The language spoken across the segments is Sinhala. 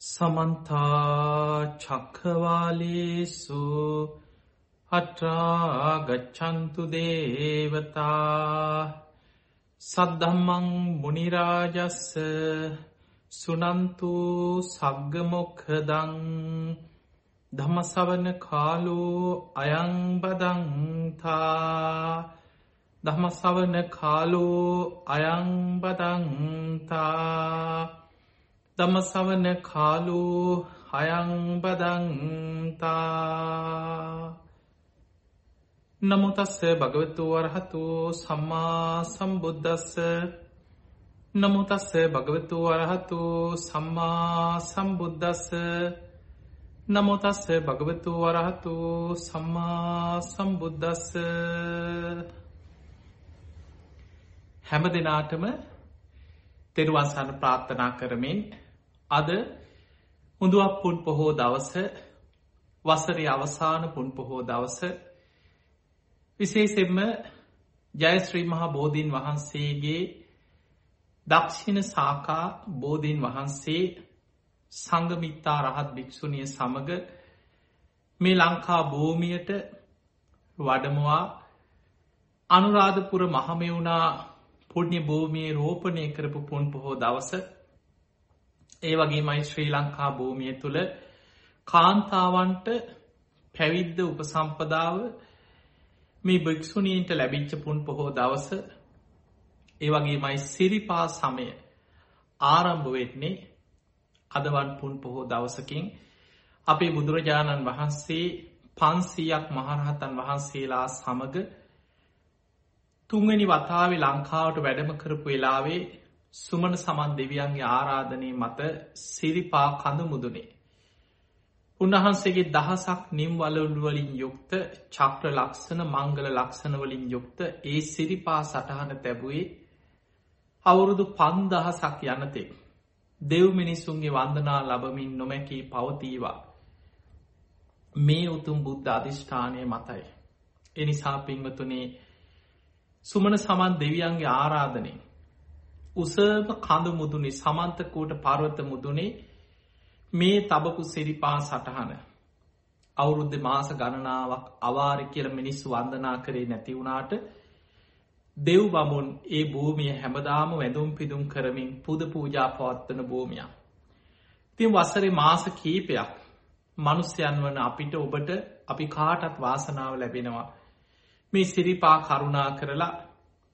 සමන්තා චක්කවාලේසු අට්‍රාගච්චන්තු දේවතා සද්ධම්මං මුනිරාජස්ස සුනන්තු සග්ගමොක්හදං දමසවන කාලු අයංබදංතා දමසවන කාලු අයංබදංතා දමසවන කාලු හයංබදංතා නමුතස්ස භගවතු වරහතු සම්මා සම්බුද්ධස්ස නමුතස්ස භගවතු වරහතු සම්මා සම්බුද්ධස්ස නමුතස්ස භගවතු වරහතු සම්මා සම්බුද්ධස්ස හැම දෙනාටම තෙරුවන්සන්න ප්‍රාර්ථනා කරමින් අද හුදුවක් පුන් පොහෝ දවස වසරි අවසාන පුන් පොහෝ දවස. විශේසෙන්ම ජයශ්‍රී මහා බෝධීන් වහන්සේගේ දක්ෂිණ සාකා බෝධීන් වහන්සේ සංගමිත්තා රහත් භික්‍ෂුණිය සමඟ මේ ලංකා භූමියට වඩමවා අනුරාධපුර මහමෙවුණා පුඩ්්‍ය භූමියයේ රෝපණය කරපු පුන් පොහෝ දවස ඒ වගේ මයි ශ්‍රී ලංකා භූමිය තුළ කාන්තාවන්ට පැවිද්ද උපසම්පදාව මේ භික්‍ෂුණීන්ට ලැබිච්ච පුන් පොහෝ දවස ඒ වගේ මයි සිරිපා සමය ආරම්භ වෙටනේ අදවන් පුන් පොහෝ දවසකින්. අපේ බුදුරජාණන් වහන්සේ පන්සීයක් මහරහතන් වහන්සේලා සමඟ තුන්වැනි වතාවේ ලංකාවට වැඩම කරපු වෙලාවේ සුමන සමන් දෙවියන්ගේ ආරාධනය මත සිරිපා කඳු මුදුනේ. උන්වහන්සේගේ දහසක් නිම්වලවලින් යුක්ත චක්‍ර ලක්ෂණ මංගල ලක්ෂණවලින් යුක්ත ඒ සිරිපා සටහන තැබුවේ අවුරුදු පන්දහසක් යනතේ. දෙව් මිනිස්සුන්ගේ වන්දනා ලබමින් නොමැකී පවතීවා. මේ උතුම් බුද්ධ අධිෂ්ඨානය මතයි. එනිසා පින්වතුනේ සුමන සමන් දෙවියන්ගේ ආරාධනය උසම කඳු මුදුනේ සමන්තකූට පර්වත මුදුනේ මේ තබපු සිරිපා සටහන අවුරුද්ධ මාස ගණනාවක් අවාරි කියල මිනිස්සු වන්දනා කරේ නැතිවුණාට දෙව් බමුන් ඒ භූමිය හැමදාම වැඳුම් පිදුම් කරමින් පුද පූජා පවත්වන භූමියක්. තින් වසරේ මාස කීපයක් මනුස්්‍යයන් වන අපිට ඔබට අපි කාටත් වාසනාව ලැබෙනවා මේ සිරිපා කරුණා කරලා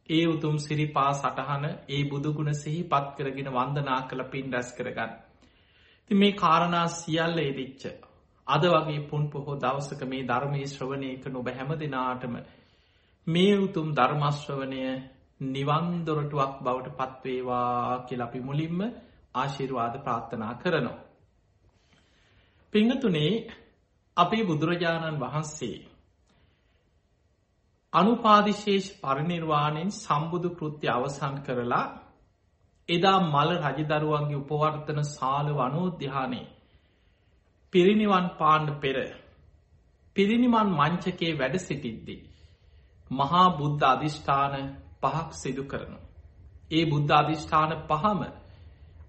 ඒ උතුම් සිරිපා සටහන ඒ බුදුගුණ සිහි පත් කරගෙන වන්දනා කළ පින් රැස් කරගන්න. ති මේ කාරණා සියල්ල එදිච්ච. අද වගේ පුන් පොහෝ දවසක මේ ධර්මය ශ්‍රවණයක නොබ හැම දෙනාටම මේ උතුම් ධර්මශ්‍රවනය නිවන්දොරටුවක් බවට පත්වේවා කියලපි මුලින්ම ආශිර්වාද ප්‍රාර්ථනා කරනවා. පිංහතුනේ අපේ බුදුරජාණන් වහන්සේ අනුපාදිශේෂ පරිනිර්වාණයෙන් සම්බුදු කෘත්‍ය අවසන් කරලා එදා මල රජදරුවන්ගේ උපවර්තන සාල වනෝද්‍යානයේ පිරිනිවන් පාණ්ඩ පෙර පිරිනිවන් මංචකේ වැඩ සිටිද්දී. මහා බුද්ධ අධිෂ්ඨාන පහක් සිදු කරනු. ඒ බුද්ධ අධිෂ්ඨාන පහම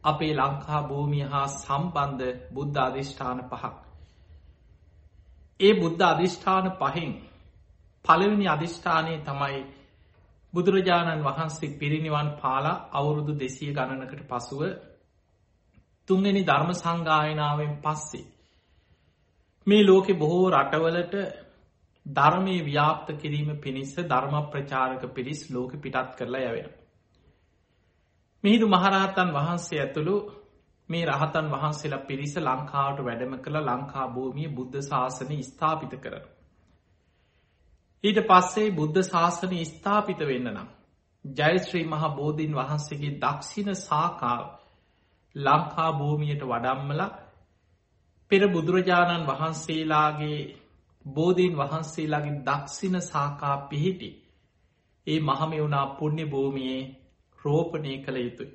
අපේ ලංකා භූමිය හා සම්බන්ධ බුද්ධ අධිෂ්ඨාන පහක්. ඒ බුද්ධ අධිෂ්ඨාන පහෙන් පළවෙනි අධිෂ්ඨානය තමයි බුදුරජාණන් වහන්සේ පිරිනිවන් පාලා අවුරුදු දෙසිය ගණනකට පසුව තුන්ගනි ධර්ම සංගායනාවෙන් පස්සේ. මේ ලෝකෙ බොහෝ රටවලට ධර්මය ව්‍යාප්ත කිරීම පිණිස්ස ධර්ම ප්‍රචාරක පිරිස් ලෝක පිටත් කරලා යවෙන. මිහිදු මහරහතන් වහන්සේ ඇතුළු මේ රහතන් වහන්සේලා පිරිස ලංකාවට වැඩම කළ ලංකා භූමිය බුද්ධ ශාසන ස්ථාපිත කරන. ඊට පස්සේ බුද්ධ ශාසනය ස්ථාපිත වෙන්න නම්. ජයශ්‍රී මහා බෝධීන් වහන්සේගේ දක්ෂිණ සාකාව ලංකා භූමියයට වඩම්මල පෙර බුදුරජාණන් වහන්සේලාගේ බෝධීන් වහන්සේලාගේ දක්ෂිණ සාකා පිහිටි ඒ මහමෙවුනා පුුණ්‍ය භූමියයේ රෝපනය කළ යුතුයි.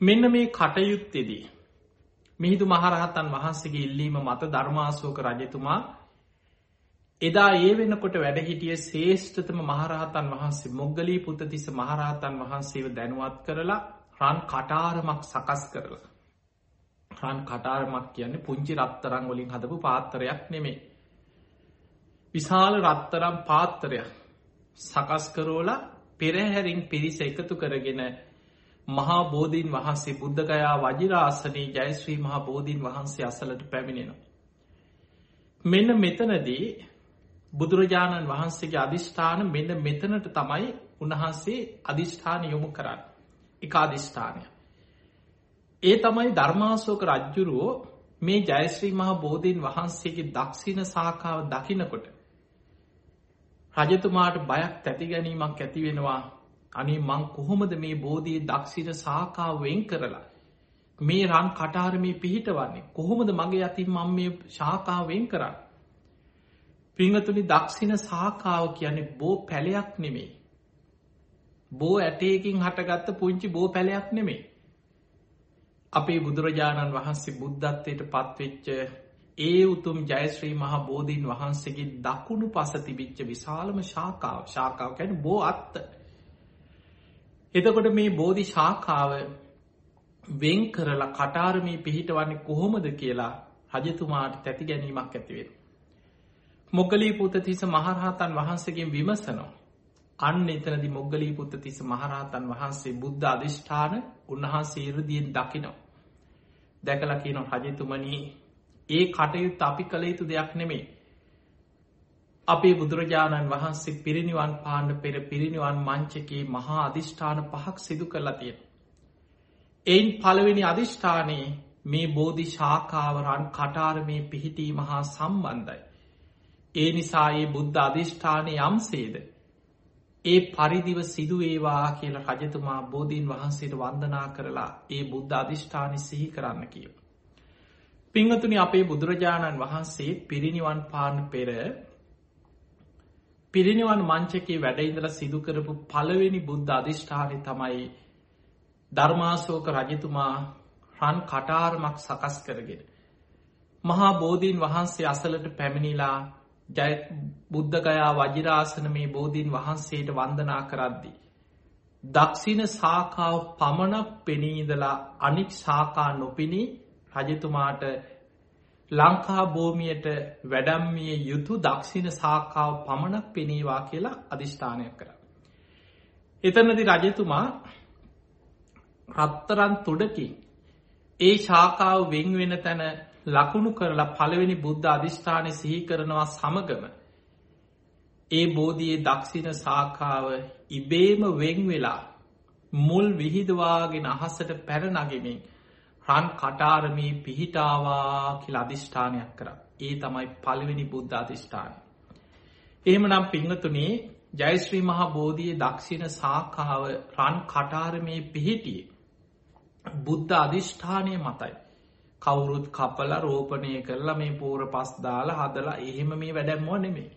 මෙන්න මේ කටයුත්තෙදී. මිහිදු මහරහතන් වහන්සේගේ ඉල්ලීම මත ධර්මාසෝක රජතුමා එදා ඒ වෙනකොට වැඩහිටිය ශේෂ්ඨතම මහරහතන් වහන්සේ මොග්ගලී පුතතිස මහරහතන් වහන්සේව දැනුවත් කරලා රන් කටාරමක් සකස් කරලා. රන් කටාරමක් කියන්නේ පුංචි රත්තරං වලින් හදපු පාත්තරයක් නෙමේ. විශාල රත්තරම් පාත්තරයක් සකස් කරෝල පෙරහැරින් පිරිස එකතු කරගෙන මහා බෝධීන් වහන්සේ බුද්ධගයා වජිරාසනී ජයශ්‍රී මහා බෝධීන් වහන්සේ අසලට පැමිණෙනවා. මෙන්න මෙතනදී බුදුරජාණන් වහන්සේගේ අධිෂ්ඨාන මෙන්න මෙතනට තමයි උන්වහන්සේ අධිෂ්ඨාන යොමු කරන්න. එක අධිෂ්ඨානය. ඒ තමයි ධර්මාසෝක රජ්ජුරුවෝ මේ ජයශ්‍රී මහා බෝධීන් වහන්සේගේ දක්ෂින සාකාව දකිනකොට රජතුමාට බයක් තැති ගැනීමක් ඇතිවෙනවා අනේ මං කොහොමද මේ බෝධී දක්ෂින සාකාව වෙන් කරලා මේ රන් කටාරමී පිහිටවන්නේ? කොහොමද මගේ අතින් මං මේ ශාකාවෙන් කරන්න? පිංහතුනි දක්ෂින සාකාව කියන්නේ බෝ පැලයක් නෙමේ බෝ ඇටයකින් හටගත්ත පුංචි බෝ පැලයක් නෙමේ අපේ බුදුරජාණන් වහන්සේ බුද්ධත්වයට පත්වෙච්ච ඒ උතුම් ජයශ්‍රී මහා බෝධීන් වහන්සේගේ දකුණු පස තිබිච්ච විශාලම ශාකාව. ශාකාව කැන බෝ අත්ත. එතකොට මේ බෝධි ශාකාව වෙන් කරලා කටාරමී පිහිටවන්නේ කොහොමද කියලා රජතුමාට තැති ගැනීමක් ඇතිවෙන. මොගලී පුතතිස මහරහතන් වහන්සේගෙන් විමසනවා. අන්න එතනදි මොග්ගලී පුත්තතිස මහරහතන් වහන්සේ බුද්ධ අධිෂ්ඨාන උන්වහන්සේ ඉරදියෙන් දකිනෝ. දැකල කියනො රජතුමනී ඒ කටයුත් අපි කළ යුතු දෙයක් නෙමේ. අපේ බුදුරජාණන් වහන්සේ පිරිනිවන් පාණ්ඩ පෙර පිරිනිවන් මංචකේ මහා අධිෂ්ඨාන පහක් සිදු කරලා තියෙන. එයින් පළවෙනි අධිෂ්ඨානයේ මේ බෝධි ශාකාවරන් කටාරමේ පිහිටීම හා සම්බන්ධයි. ඒ නිසා ඒ බුද්ධ අධිෂ්ඨානය යම්සේද. ඒ පරිදිව සිදුවේවා කියල රජතුමා බෝධීන් වහන්සේට වන්දනා කරලා ඒ බුද්ධ අධිෂ්ඨානි සිහි කරන්න කියව. පිංහතුනි අපේ බුදුරජාණන් වහන්සේ පිරිනිවන් පාන පෙර පිරිනිවන් මංචකේ වැඩඉඳල සිදුකරපු පළවෙනි බුද්ධ අධිෂ්ඨානය තමයි ධර්මාසෝක රජතුමා රන් කටාරමක් සකස් කරගෙන. මහා බෝධීන් වහන්සේ අසලට පැමිණිලා බුද්ධගයා වජිරාසන මේ බෝධීන් වහන්සේට වන්දනා කරද්දි. දක්ෂින සාකාව පමණක් පෙනීදලා අනික් සාකා නොපිණි රජතුමාට ලංකා භූමියයට වැඩම්මිය යුතු දක්ෂින සාකාව පමණක් පෙනේවා කියලා අධිෂ්ඨානයක් කර. එතනති රජතුමා රත්තරන් තුඩකින් ඒ ශාකාව වෙන් වෙන තැන ලකුණු කරලා පළවෙනි බුද්ධ අධිෂ්ඨානය සිහි කරනවා සමගම ඒ බෝධයේ දක්ෂින සාකාව ඉබේම වෙන් වෙලා මුල් විහිදවාගෙන අහසට පැරනගෙමින් රන් කටාරමී පිහිටාවා කියල අධිෂ්ඨානයක් කර ඒ තමයි පළවෙනි බුද්ධ අධිෂ්ඨානය. එහෙම නම් පිංහතුනේ ජයශ්‍රී මහා බෝධිය දක්ෂින සාකාව රන් කටාරමේ පිහිටිය බුද්ධ අධිෂ්ඨානය මතයි. කවුරුත් කපල රෝපණය කරලා මේ පෝර පස් දාලා හදලා එහෙම මේ වැඩැම්මුව නෙමේ.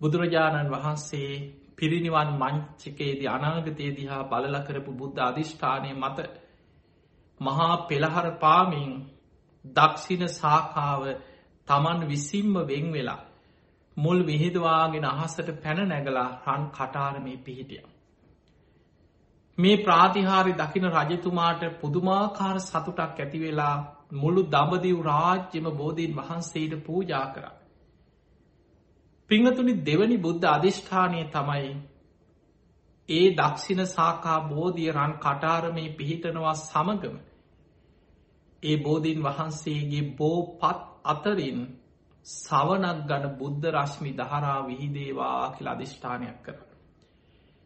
බුදුරජාණන් වහන්සේ පිරිනිවන් මංචකේදී අනාගතයේ දිහා බලල කරපු බුද්ධ අධිෂ්ඨානය මත මහා පෙළහර පාමින් දක්ෂින සාකාව තමන් විසිම්ම වෙන් වෙලා මුල් විහිදවාගෙන අහසට පැන නැගලා රන් කටාරමේ පිහිටිය. මේ ප්‍රාතිහාරි දකින රජතුමාට පුදුමාකාර සතුටක් ඇතිවෙලා මුළු දඹදිව් රාජ්‍යම බෝධීන් වහන්සේට පූජා කර. පිංහතුනි දෙවනි බුද්ධ අධිෂ්ඨානය තමයි ඒ දක්ෂින සාකා බෝධිය රන් කටාරමේ පිහිටනවා සමගම ඒ බෝධීන් වහන්සේගේ බෝ පත් අතරින් සවනක් ගන බුද්ධ රශ්මි දහරා විහිදේවා කියල අධිෂ්ඨානයක් කර.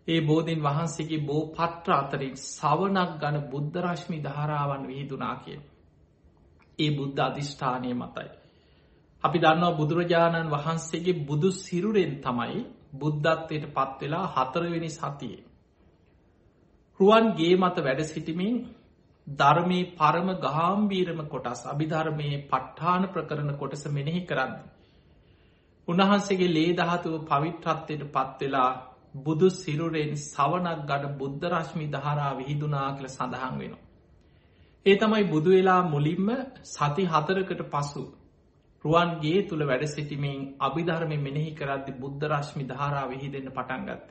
ඒ බෝධීන් වහන්සේගේ බෝ පත්‍ර අතරින් සවනක් ගන බුද්ධ රශ්මි ධාරාවන් විහිදුනා කිය. ඒ බුද්ධ අධිෂ්ඨානය මතයි. අපි දන්නවා බුදුරජාණන් වහන්සේගේ බුදු සිරුරෙන් තමයි බුද්ධත්වයට පත්වෙලා හතරවෙනි සතියේ. රුවන් ගේ මත වැඩ සිටිමින් ධර්මී පරම ගාම්බීරම කොටස් අභිධර්මයේ පට්ඨාන ප්‍රකරණ කොටස මෙනෙහි කරන්න. උන්වහන්සේගේ ලේ දහතුව පවිත්‍රත්වයට පත්වෙලා බුදු සිරුරෙන් සවනක් ගඩ බුද්ධ රශ්මි දහරා විහිදුනා කියල සඳහන් වෙනවා. ඒ තමයි බුදු වෙලා මුලින්ම සති හතරකට පසු රුවන්ගේ තුළ වැඩ සිටිමින් අභිධර්මය මෙනෙහි කරද්දි බුද්ධ රශ්මි ධාරා විහිදෙන්න්න පටන්ගත්ත.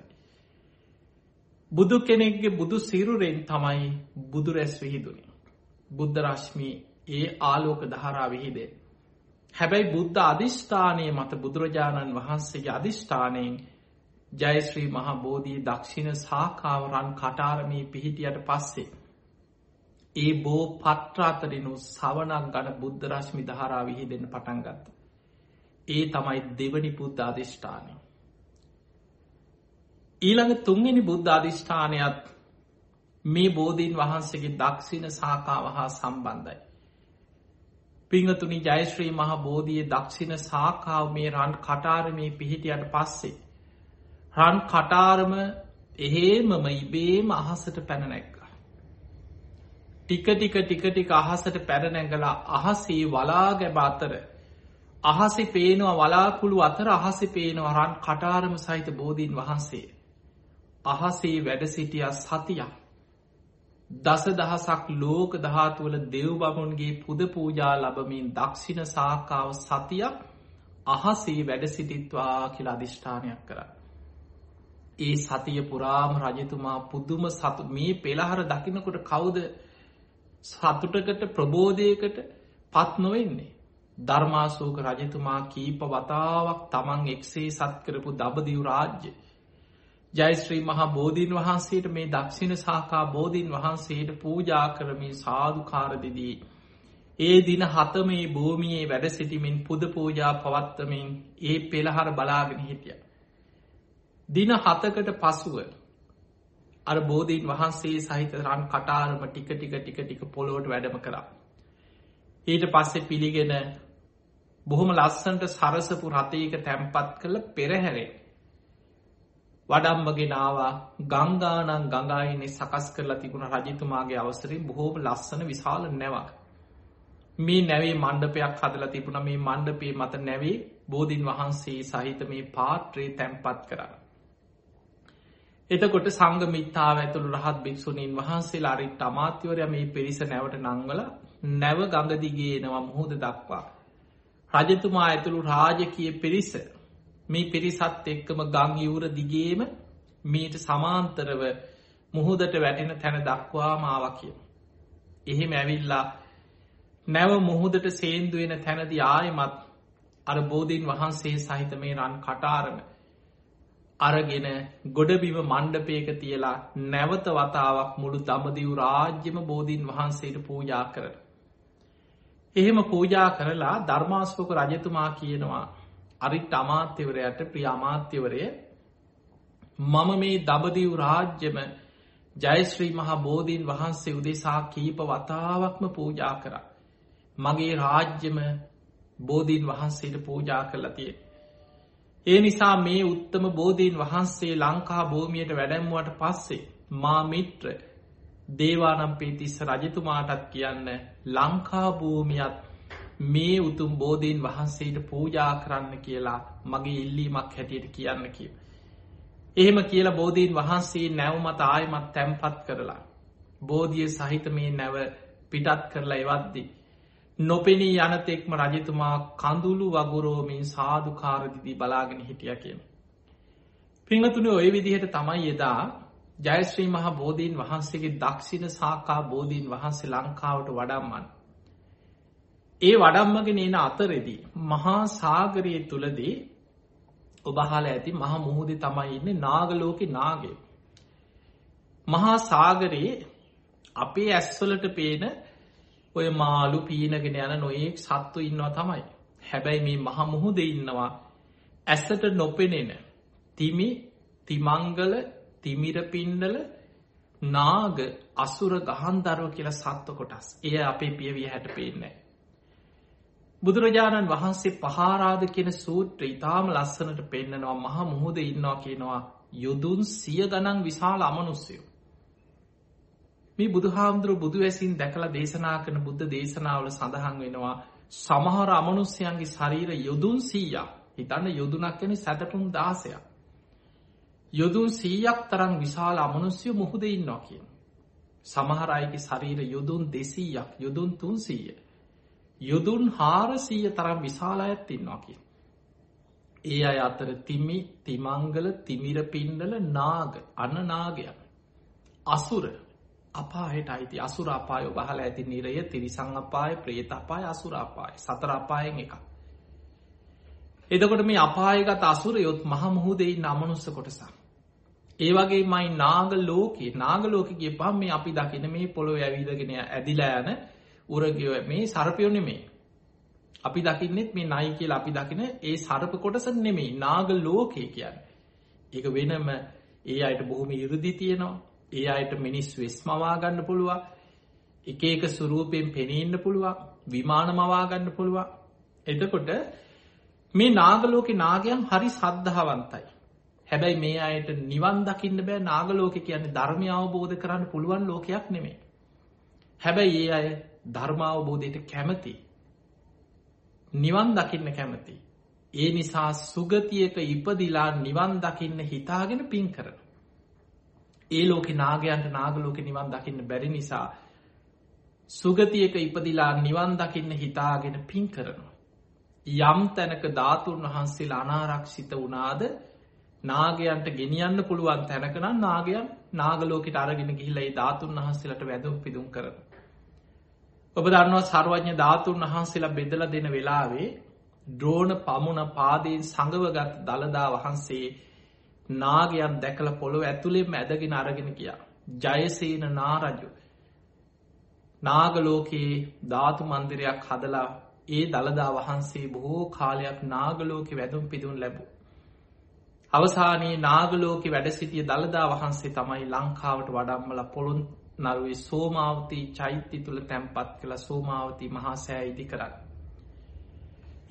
බුදු කෙනෙක්ගේ බුදු සිරුරෙන් තමයි බුදු රැස් විහිදුනේ. බුද්ධ රශ්මි ඒ ආලෝක දහරා විහිදේ. හැබැයි බුද්ධ අධිෂ්ඨානය මත බුදුරජාණන් වහන්සේගේ අධිෂ්ඨානයෙන් ජයශ්‍රී මහා බෝධී දක්ෂිණ සාකාවරන් කටාරමී පිහිටියට පස්සේ. ඒ බෝ පත්‍රාතරිනු සවනක් ගන බුද්ධ රශ්මි දහරා විහිදෙන පටන්ගත්ත. ඒ තමයි දෙවනි බුද්ධ අධිෂ්ඨානය. ඊළඟ තුන්ගෙන බුද්ධ අධිෂ්ඨානයත් මේ බෝධීන් වහන්සේගේ දක්ෂිණ සාකාව හා සම්බන්ධයි. පිංහතුනි ජයශ්‍රී මහ බෝධිය දක්ෂිණ සාකාව මේ රන් කටාරමේ පිහිටියට පස්සේ. රන් කටාරම එහෙමම ඉබේම අහසට පැනනැක්ක. ටික ටික ටික ටික අහසට පැරනැඟලා අහසේ වලාගැබ අතර අහසි පේනවා වලාකුළු අතර අහසි පේනවා රන් කටාරම සහිත බෝධීන් වහන්සේ. අහසේ වැඩ සිටිය සතියක්. දස දහසක් ලෝක දහතුවල දෙව්බමුන්ගේ පුද පූජා ලබමින් දක්ෂිණ සාකාව සතියක් අහසේ වැඩ සිටිත්වා කියලා අධිෂ්ඨානයක් කර. ඒ සතිය පුරාම රජතුමා පුදුම සතු මේ පෙළහර දකිනකොට කවුද සතුටකට ප්‍රබෝධයකට පත් නොවෙන්නේ. ධර්මාසෝක රජතුමා කීප වතාවක් තමන් එක්සේ සත් කරපු දබදිව් රාජ්‍ය. ජයිශ්‍රී මහා බෝධීන් වහන්සේට මේ දක්ෂිණ සාකා බෝධීන් වහන්සේට පූජා කරමින් සාධකාරදිදී. ඒ දින හතමේ භූමියයේ වැඩ සිටිමින් පුද පූජා පවත්තමින් ඒ පෙළහර බලාගෙන හිටිය. දින හතකට පසුව අර බෝධීන් වහන්සේ සහිත රන් කටාරම ටික ටික ටික ටික පොළොවට වැඩම කරා. ඊට පස්සෙ පිළිගෙන බොහොම ලස්සන්ට සරසපු රතයක තැම්පත් කළ පෙරහැරේ වඩම්මගෙනවා ගංගානං ගඟායිනේ සකස් කරලා තිබුණ රජතුමාගේ අවසරින් බොහෝම ලස්සන විශාල නැවක්. මේ නැවේ මණ්ඩපයක් හදලා තිබුණ මේ මණ්ඩපේ මත නැවේ බෝධීන් වහන්සේ සහිත මේ පාත්‍රයේ තැන්පත් කරන්න. එතකොට සංග මිත්තාව ඇතුළු රහත් භික්‍ෂුණීන් වහන්සේ අරිත් අමාත්‍යවරය මේ පිරිස නැවට නංවල නැව ගඟදිගේනවා මුහුද දක්වා. රජතුමා ඇතුළු රාජකිය පිරිස මේ පිරිසත් එක්කම ගං යවර දිගේම මීට සමාන්තරව මුහුදට වැටෙන තැන දක්වා මාව කිය. එහෙම ඇවිල්ලා නැව මුහුදට සේන්දුවෙන තැනදි ආයමත් අර බෝධීන් වහන්සේ සහිත මේ රන් කටාරම අරගෙන ගොඩබිම මණ්ඩපයක තියලා නැවත වතාවක් මුළු දමදිව් රාජ්‍යම බෝධීන් වහන්සේට පූජා කර. එහෙම පූජා කරලා ධර්මාස්පක රජතුමා කියනවා අරිත් අමාත්‍යවරයට ප්‍රිය අමාත්‍යවරය මම මේ දබදිව් රාජ්‍යම ජයශ්‍රී මහා බෝධීන් වහන්සේ උදෙසා කීප වතාවක්ම පූජා කර. මගේ රාජ්‍යම බෝධීන් වහන්සේට පූජා කරලා තිය. ඒ නිසා මේ උත්තම බෝධීන් වහන්සේ ලංකා භූමියයට වැඩැම්මුවට පස්සේ මා මිත්‍ර දේවානම්පේ තිස්ස රජතුමාටත් කියන්න ලංකා භූමියත් මේ උතුම් බෝධීන් වහන්සේට පූජා කරන්න කියලා මගේ ඉල්ලීමක් හැටියට කියන්න කිය. එහෙම කියලා බෝධීන් වහන්සේ නැවමත ආයමත් තැම්පත් කරලා. බෝධිය සහිත මේ නැව පිටත් කරලා එවද්දි. නොපෙනී යනතෙක්ම රජතුමා කඳුළු වගුරෝමින් සාධකාරදිදී බලාගෙන හිටිය කියන. පිංහතුනි ඔය විදිහට තමයි එදා ජයශ්‍රී මහා බෝධීන් වහන්සේගේ දක්ෂිණ සාකා බෝධීන් වහන්සේ ලංකාවට වඩම්මන්. ඒ වඩම්මගෙන එන අතරෙදී. මහා සාගරයේ තුළදී ඔබහල ඇති මහ මුහුද තමයි ඉන්න නාගලෝක නාගේ. මහා සාගරයේ අපේ ඇස්වලට පේන ඔය මාලු පීනගෙන යන නොයෙක් සත්තු ඉන්නවා තමයි. හැබැයි මේ මහ මුහුද ඉන්නවා ඇස්සට නොපෙනෙන තිමි තිමංගල තිමිරපින්ඩල නාග අසුර ගහන්දරව කියලා සත්ව කොටස් එය අපේ පියවිය හැට පේන්නේ. බුදුරජාණන් වහන්සේ පහාරාධ කියෙන සූත්‍ර ඉතාම ලස්සනට පෙන්න්නනවා මහ මුහුද ඉන්නවා කියනවා යොදුන් සිය ගනන් විශාල අමනුස්සයෝ. මේ බුදුහාමුදුරු බුදු වැසින් දැකලා දේශනා කන බුද්ධ දේශනාවල සඳහන් වෙනවා සමහර අමනුස්්‍යයන්ගේ ශරීර යොදුන් සීයක් හිතන්න යොදුනක් කැන සැතටුම් දාසයක්. යොදුන් සීයක් තරම් විශාල අමනුස්්‍යය මුහුද ඉන්නවා කියන. සමහර අයගේ ශරීර යොදුන් දෙසීයක් යොදුන් තුන්සීය. යුදුන් හාරසීය තරම් විශාල ඇත් ඉන්නවා කිය. ඒ අය අතර තිමි තිමංගල තිමිර පින්ඩල නාග අන්න නාගයන්. අසුර අපායට අයිති අසුර අපාය බහල ඇති නිරය තිරිසං අපාය ප්‍රේත අපාය අසුර අපාය සතර අපායෙන් එක. එදකොට මේ අපායගත අසුරයොත් මහ මුහුදෙයි නමනුස්ස කොටසා. ඒ වගේ මයි නාග ලෝකයේ නාග ලෝකගේ පහම මේ අපි දකින මේ පොළොව ඇවිදගෙන ඇදිලා යන උරගව මේ සරපයෝ නෙමේ. අපි දකින්නෙත් මේ නයි කියල අපි දකින ඒ සරප කොටස නෙමෙයි නාග ලෝකය කියන්න. ඒක වෙනම ඒ අයට බොහොම ඉරදි තියෙනවා ඒ අයට මිනිස් වෙස් මවාගන්න පුළුවන්. එක එක සුරූපයෙන් පෙනඉන්න පුළුවන්. විමාන මවාගන්න පුළුවන්. එදකොට මේ නාගලෝක නාගයන් හරි සද්ධාවන්තයි හැබැයි මේ අයට නිවන් දකින්න බෑ. නාගලෝක කියන්නේ ධර්මය අවබෝධ කරන්න පුළුවන් ලෝකයක් නෙමේ හැබැයි ඒ අය ධර්මාවබෝධයට කැමති. නිවන් දකින්න කැමති. ඒ නිසා සුගතියක ඉපදිලා නිවන් දකින්න හිතාගෙන පින් කරන ඒ ලෝක නාගයන්ට නාගලෝක නිවන් දකින්න බැරි නිසා සුගතියක ඉපදිලා නිවන් දකින්න හිතාගෙන පින් කරනවා. යම් තැනක ධාතුන් වහන්සේලා අනාරක්ෂිත වනාද නාගයන්ට ගෙනියන්න පුළුවන් තැනකනම් නාගයන් නාගලෝකට අරගෙන ගිහිලයි ධාතුන් වහන්සේලට වැදුම් පිදුම් කරන. ඔබ දන්නවා සර්වඥ ධාතුන් වහන්සේලා බෙදල දෙන වෙලාවේ ද්‍රෝණ පමුණ පාදයෙන් සඟවගත් දළදා වහන්සේ නාගයන් දැකල පොළොව ඇතුළෙම ඇදගෙන අරගෙන කියා. ජයසේන නාරජු. නාගලෝකයේ ධාතු මන්දිරයක් හදලා ඒ දළදා වහන්සේ බොහෝ කාලයක් නාගලෝක වැදුම් පිදුන් ලැබූ. අවසානයේ නාගලෝක වැඩ සිටිය දළදා වහන්සේ තමයි ලංකාවට වඩම්මල පොළුන් නරුවේ සෝමාවතී චෛත්‍ය තුළ තැන්පත් කළ සෝමාවතී මහා සෑ ඉදි කරන්න.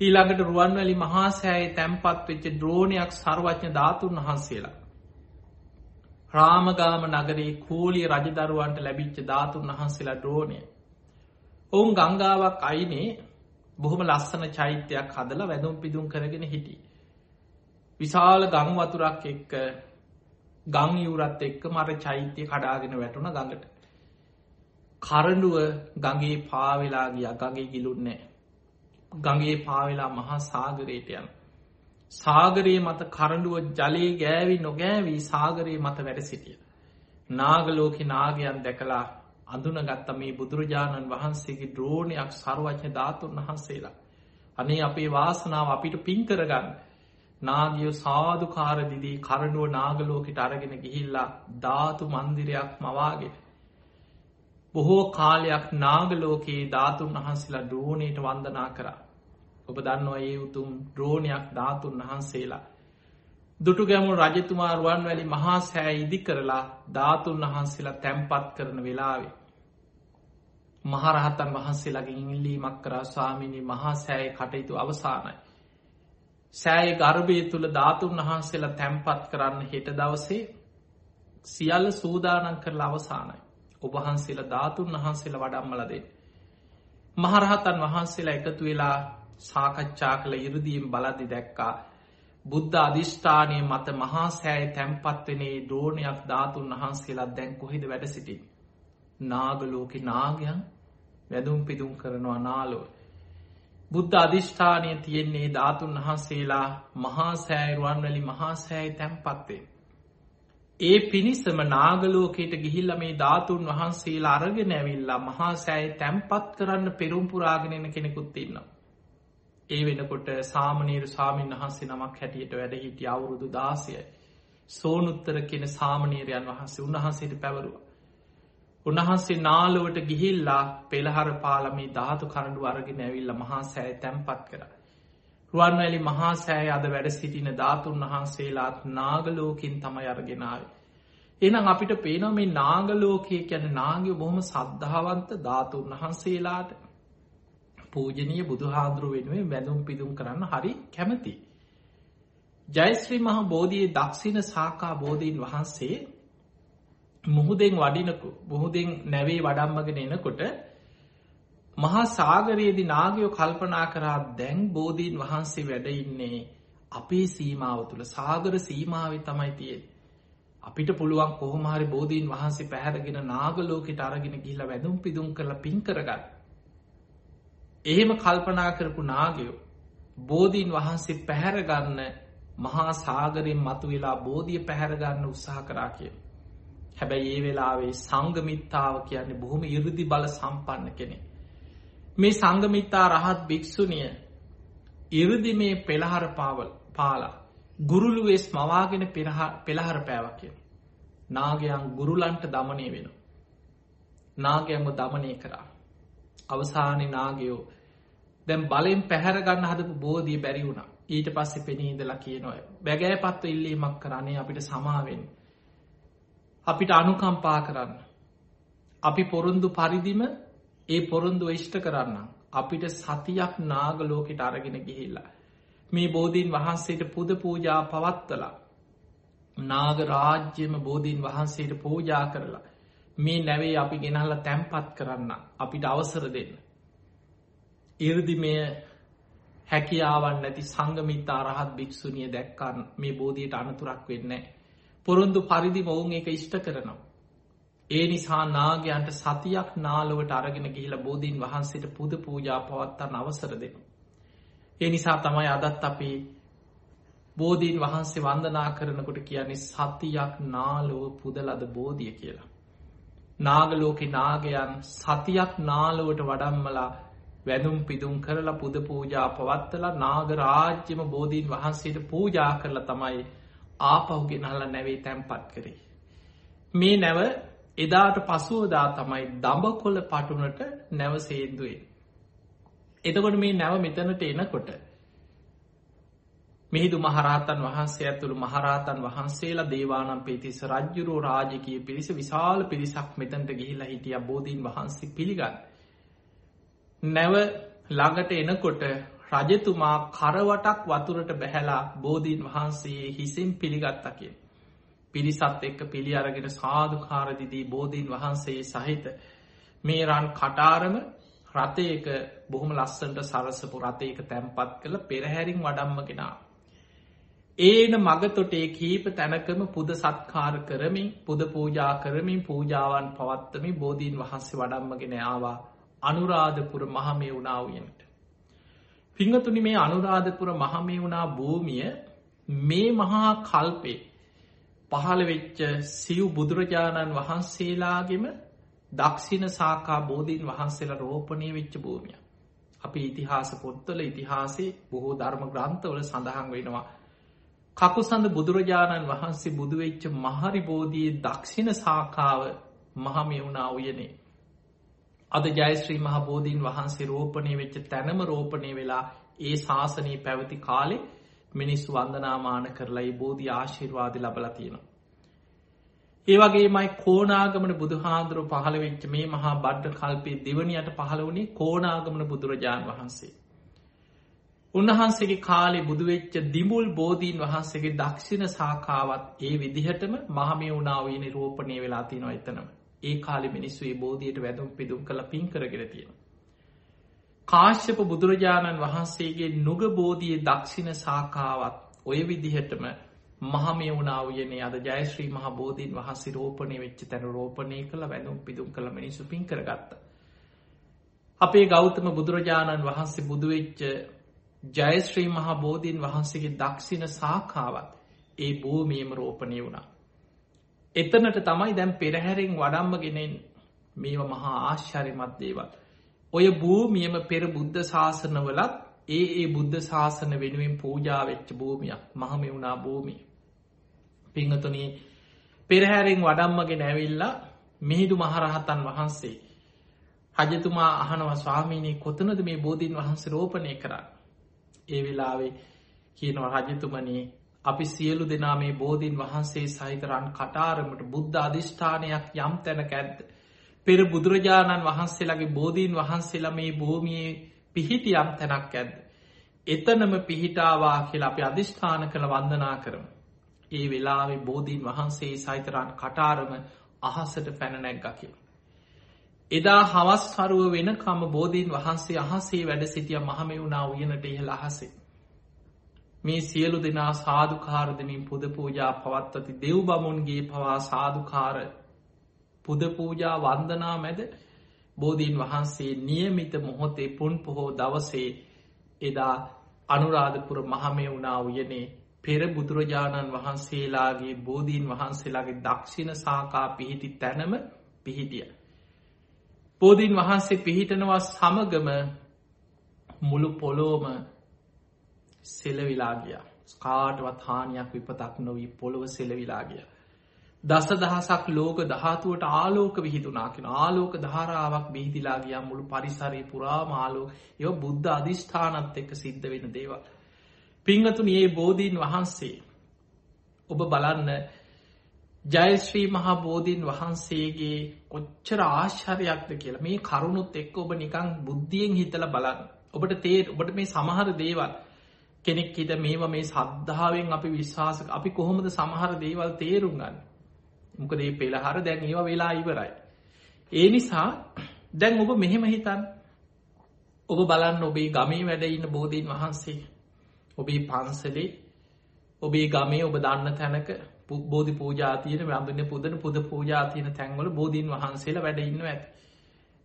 ඊළඟට රුවන්වැලි මහාසෑයේ තැන්පත් වෙච්ච ද්‍රෝණයක් සර්වඥ ධාතුන් වහන්සේලා. රාමගාම නගරේ කූලිය රජදරුවන්ට ලැබිච්ච ධාතුන් වහන්සේලා ද්‍රෝණය. ඔවුන් ගංගාවක් අයිනේ බොහොම ලස්සන චෛත්‍යයක් හදල වැදුම් පිදුම් කරගෙන හිටි. විශාල ගංවතුරක් එක්ක ගංයවරත් එක්ක මර චෛත්‍යය කඩාගෙන වැටුන ගඟට. කරඩුව ගගේ පාවෙලා ගිය ගගේ ගිලුන්නේ ගගේ පාවෙලා මහා සාගරයට යන. සාගරයේ මත කරඩුව ජලයේ ගෑවි නොගෑවී සාගරයේ මත වැඩ සිටිය. නාගලෝක නාගයන් දැකලා අඳුනගත්ත මේ බුදුරජාණන් වහන්සේගේ ද්‍රෝණයක් සර්වඥ ධාතුන් වහන්සේලා. අනේ අපේ වාසනාව අපිට පින් කරගන්න. නාගියෝ සාධකාරදිදී කරඩුව නාගලෝකට අරගෙන ගිහිල්ලා ධාතු මන්දිරයක් මවාගෙන. බොහෝ කාලයක් නාගලෝකයේ ධාතුන් වහන්සේලා ද්‍රෝණයට වන්දනා කරා. ඔබ දන්නවා ඒ උතුම් ද්‍රෝණයක් ධාතුන් වහන්සේලා. දුටු ගැමුණු රජතුමා රුවන් වැලි මහා සෑ ඉදි කරලා ධාතුන් වහන්සේලා තැම්පත් කරන වෙලාවේ. මහරහතන් වහන්සේලාගේ ඉල්ලීමක් කරා ස්වාමිනි මහා සෑය කටයුතු අවසානයි. සෑය ගර්භය තුළ ධාතුන් වහන්සේලා තැම්පත් කරන්න හෙට දවසේ සියල්ල සූදානන් කරලා අවසානයි. ඔබහන්සේලා ධාතුන් වහන්සේලා වඩම්මලදේ. මහරහතන් වහන්සේලා එකතු වෙලා සාකච්ඡා කළ ඉරදීම් බලදි දැක්කා. බුද්ධ අධිෂ්ඨානය මත මහා සෑය තැම්පත්වනේ ද්‍රෝණයක් ධාතුන් වහන්සේලා දැන් කොහෙද වැඩ සිටි. නාගලෝක නාගයන් වැදුම් පිදුම් කරනවා නාලෝ. බුද්ධ අධිෂ්ඨානය තියෙන්නේ ධාතුන් වහන්සේලා මහා සෑරුවන් වැලි මහා සෑයි තැම්පත්වේ. ඒ පිණිසම නාගලෝකයට ගිහිල්ල මේ ධාතුන් වහන්සේලා අරගෙන ඇවිල්ලා මහා සෑයි තැම්පත් කරන්න පෙරුම්පුරාගෙනන කෙනෙකුත් ඉන්නවා. ඒ වෙනකොට සාමනීර සාමීන් වහන්සේ නමක් හැටියට වැඩ හිටිය අවුරුදු දාසයයි. සෝනුත්තර කෙන සාමනීරයන් වහන්සේ උන්වහන්සේට පැවරුව. උන්වහන්සේ නාලුවට ගිහිල්ලා පෙළහර පාලමී ධාතු කරඩු අරගෙන ඇවිල්ල මහා සෑය තැම්පත් කර. රුවන්වැලි මහා සෑය අද වැඩ සිටින ධාතුන් වහන්සේලාත් නාගලෝකින් තමයි අරගෙනාව. එනම් අපිට පේනො මේ නාගලෝකය ගැන නාගය බොහොම සද්ධාවන්ත ධාතුන් වහන්සේලාට පූජනය බුදුහාදුරු වෙනුවෙන් වැඳුම් පිදුම් කරන්න හරි කැමති. ජයශ්‍රී මහ බෝධයේ දක්ෂින සාකා බෝධීන් වහන්සේ මුහුදෙන් වඩිනකු මුහුදෙන් නැවේ වඩම්මගෙන එනකොට මහා සාගරයේදි නාගයෝ කල්පනා කරා දැන් බෝධීන් වහන්සේ වැඩඉන්නේ අපේ සීමාව තුළ සාගර සීමාව තමයි තියෙන්. අපිට පුළුවන් කොහොමහරි බෝධීන් වහන්සේ පැහැරගෙන නාගලෝකට අරගෙන ගිහිල වැදුම් පිදුම් කරලා පින් කරගන්න. එහෙම කල්පනා කරපු නාගයෝ බෝධීන් වහන්සේ පැහැරගන්න මහා සාගරයෙන් මතු වෙලා බෝධිය පැහැරගන්න උත්සාහ කරා කිය. හැබැයි ඒ වෙලාවේ සංගමිත්තාව කියන්නේ බොහොම ඉරුදි බල සම්පන්න කෙනෙ. මේ සංගමිත්තා රහත් භික්‍ෂුනිය ඉරුදි මේ පෙළහර පාවල් පාලා ගුරුළුවෙස් මවාගෙන පෙළහර පෑව කිය. නාගයන් ගුරුලන්ට දමනය වෙන. නාගයම දමනය කරා. අවසානි නාගයෝ දැම් බලෙන් පැහැරගන්න හදපු බෝධී බැරි වුණ ඊට පස්සෙ පෙනීදලා කියනොය බැගෑ පත්ව ඉල්ලීමක් කරන්නේ අපිට සමාවෙන් අපිට අනුකම්පා කරන්න අපි පොරොන්දු පරිදිම ඒ පොරොන්දු ඉෂ්ට කරන්න අපිට සතියක් නාගලෝකෙට අරගෙන ගිහිල්ලා මේ බෝධීන් වහන්සේට පුද පූජා පවත්වලා නාග රාජ්‍යම බෝධීන් වහන්සේට පූජා කරලා මේ නැවේ අපි ගෙනහල්ල තැම්පත් කරන්න අපිට අවසර දෙන්න ඉරදිමය හැකියාවන් නැති සංගමිතා රහත් භික්‍ෂුනිය දැක්කන් මේ බෝධයට අනතුරක් වෙන්න. පොරොන්දු පරිදි මොවුන් එක ඉෂ්ට කරනවා. ඒ නිසා නාගයන්ට සතියක් නාලොවට අරගෙන ගිහිල බෝධීන් වහන්සේට පුද පූජා පවත්තන්න අවසර දෙනු. ඒ නිසා තමයි අදත් අපි බෝධීන් වහන්සේ වන්දනා කරනකොට කියන්නේ සතියක් නාලොව පුදලද බෝධිය කියලා. නාගලෝකෙ නාගයන් සතියක් නාලොවට වඩම්මලා වැදුම් පිදුම් කරලා පුද පූජා පවත්තලා නාගරාජ්‍යම බෝධීන් වහන්සේට පූජා කරලා තමයි ආපහුගෙනහල නැවේ තැන්පත් කරේ. මේ නැව එදාට පසුවදා තමයි දඹකොල පටුනට නැව සේන්දුවේ. එතකොට මේ නැව මෙතනට එනකොට මෙහිදු මහරහතන් වහන්සේ ඇතුළු මහරහතන් වහන්සේලා දේවානම් පේතිස රජ්ජුරෝ රාජකය පිරිස විශාල පිරිසක් මෙතැන්ට ගිහිලා හිටිය බෝධීන් වහන්සේ පිළිගන්න. නැව ළඟට එනකොට රජතුමා කරවටක් වතුරට බැහැලා බෝධීන් වහන්සේ හිසින් පිළිගත්තකිය. පිරිසත් එක්ක පිළි අරගෙන සාධකාරදිදී බෝධීන් වහන්සේ සහිත මේ රන් කටාරම රථයක බොහොම ලස්සන්ට සරසපු රථයක තැන්පත් කළ පෙරහැරින් වඩම්මගෙනා. ඒන මගතොටේ කීප තැනකම පුද සත්කාර කරමින් පුද පූජා කරමින් පූජාවන් පවත්තමින් බෝධීන් වහන්සේ වඩම්මගෙන ආවා අනුරාධපුර මහමේ වුණා වයනට. පිංහතුනි මේ අනුරාධපුර මහමේ වුණා භූමිය මේ මහා කල්පේ පහළ වෙච්ච සිව් බුදුරජාණන් වහන්සේලාගෙම දක්ෂින සාකා බෝධීන් වහන්සේලා රෝපණය වෙච්ච භූමිය. අපි ඉතිහාස පොත්තල ඉතිහාසේ බොහෝ ධර්ම ග්‍රන්ථවල සඳහන් වෙනවා. කකුසඳ බුදුරජාණන් වහන්සේ බුදුවෙච්ච මහරි බෝධයේ දක්ෂින සාකාව මහමියවුණා උයනේ. අද ජයශ්‍රී මහ බෝධීන් වහන්සේ රෝපණය වෙච්ච තැනම රෝපණය වෙලා ඒ ශාසනී පැවති කාලෙ මිනිස්සු වන්දනාමාන කරලා බෝධි ආශිර්වාද ලබල තියෙනවා. ඒවගේ මයි කෝනාගමන බුදුහාදුරු පහළ වෙච්ච මේ මහා බඩ්ඩ කල්පේ දෙවනියට පහළ වුණේ කෝනාගමන බුදුරජාණන් වහන්සේ. උන්වහන්සේගේ කාලේ බුදුවෙච්ච දිමුල් බෝධීන් වහන්සේගේ දක්ෂිණ සාකාවත් ඒ විදිහටම මහමේ වුණාවී නිරෝපණය වෙලා තිනවා එතනම. ඒ කාලි මිනිස්සු ඒ බෝධියට වැදුම් පිදුම් කළ පින් කරගෙන තියෙන. කාශ්‍යප බුදුරජාණන් වහන්සේගේ නුග බෝධිය දක්ෂිණ සාකාවත් ඔය විදිහටම මහමය වුණාවයනේ අද ජයශ්‍රී මහ බෝධීන් වහන්සේ රෝපණය වෙච්ච තැන රෝපණය කළ වැදුම් පිදුම් කළ මිනිසු පින් කරගත්ත. අපේ ගෞතම බුදුරජාණන් වහන්සේ බුදුවෙච්ච ජයශ්‍රී මහා බෝධීන් වහන්සේගේ දක්ෂිණ සාකාවත් ඒ භූමියම රෝපණය වුණා. එතනට තමයි දැම් පෙරහැරෙන් වඩම්ම ගෙනෙන් මේව මහා ආශ්චරිමත් දේවල්. ඔය භූමියම පෙර බුද්ධ ශාසනවලත් ඒ ඒ බුද්ධ ශාසන වෙනුවෙන් පූජාවෙච්ච භූමියක් මහම වුණා භූමිය. පිංහතුනී පෙරහැරෙන් වඩම්මගෙන ඇවිල්ලා මිහිදු මහරහතන් වහන්සේ. රජතුමා අහනව ස්වාමීනී කොතනද මේ බෝධීන් වහන්සේ රෝපණය කරා. ඒ වෙලාවේ කියනවා රජතුමනී අපි සියලු දෙනා මේ බෝධීන් වහන්සේ සහිතරන් කටාරමට බුද්ධ අධිෂ්ඨානයක් යම් තැනක ඇද්ද. පෙර බුදුරජාණන් වහන්සේලාගේ බෝධීන් වහන්සේලා මේ භූමියයේ පිහිටි යම් තැනක් ඇද්ද. එතනම පිහිටාවා කියලා අපි අධිෂ්ඨාන කළ වන්දනා කරම. ඒ වෙලාවේ බෝධීන් වහන්සේ සහිතරන් කටාරම අහසට පැනනැක්ග කියල. එදා හවස්හරුව වෙනකම බෝධීන් වහන්සේ අහසේ වැඩ සිටිය මහමෙවුණා උයනට ඉහළ අහසේ. මේ සියලු දෙනා සාධකාරදමින් පුද පූජා පවත්වති දෙව් බමුන්ගේ පවා සාධකාර පුද පූජා වන්දනා මැද බෝධීන් වහන්සේ නියමිත මොහොතේ පුන් පොහෝ දවසේ එදා අනුරාධපුර මහමය වුණා උයනේ පෙර බුදුරජාණන් වහන්සේලාගේ බෝධීන් වහන්සේලාගේ දක්ෂිණ සාකා පිහිටි තැනම පිහිටිය. බෝධීන් වහන්සේ පිහිටනවා සමගම මුළු පොලෝම සෙලවිලාගිය ස්කාටවත් හානියක් විපතක් නොවී පොළොව සෙලවිලාගිය. දස දහසක් ලෝක දහතුවට ආලෝක විහිතුනාකෙන ආලෝක ධාරාවක් බිහිදිලාගිය මුළු පරිසරය පුරා මාලෝ යෝ බුද්ධ අධිෂ්ඨානත් එක්ක සිද්ධ වෙන දේවල්. පිංහතුන ඒ බෝධීන් වහන්සේ ඔබ බලන්න ජයශ්‍රී මහා බෝධීන් වහන්සේගේ කොච්චර ආශ්චරයක්ද කියලා. මේ කරුණුත් එක්ක ඔබ නිකං බුද්ධියෙන් හිතල බලන්න. ඔබට තේ ඔබට මේ සමහර දේවල් කෙනෙක් හිට මේම මේ සද්ධාවෙන් අපි විශ්වාසක අපි කොහොමද සමහර දේවල් තේරුම් ගන්න? මොකදේ පෙළහර දැන් ඒවා වෙලා ඉවරයි. ඒ නිසා දැන් ඔබ මෙහෙම හිතන් ඔබ බලන්න ඔබේ ගමේ වැඩඉන්න බෝධීන් වහන්සේ ඔබේ පන්සලේ ඔබේ ගමේ ඔබ දන්න තැනක බෝධි පූජාතියන වැම්බන පුදන පුද පූජාතියන තැන්වල බෝධීන් වහන්සේලා වැඩඉන්න ඇත්.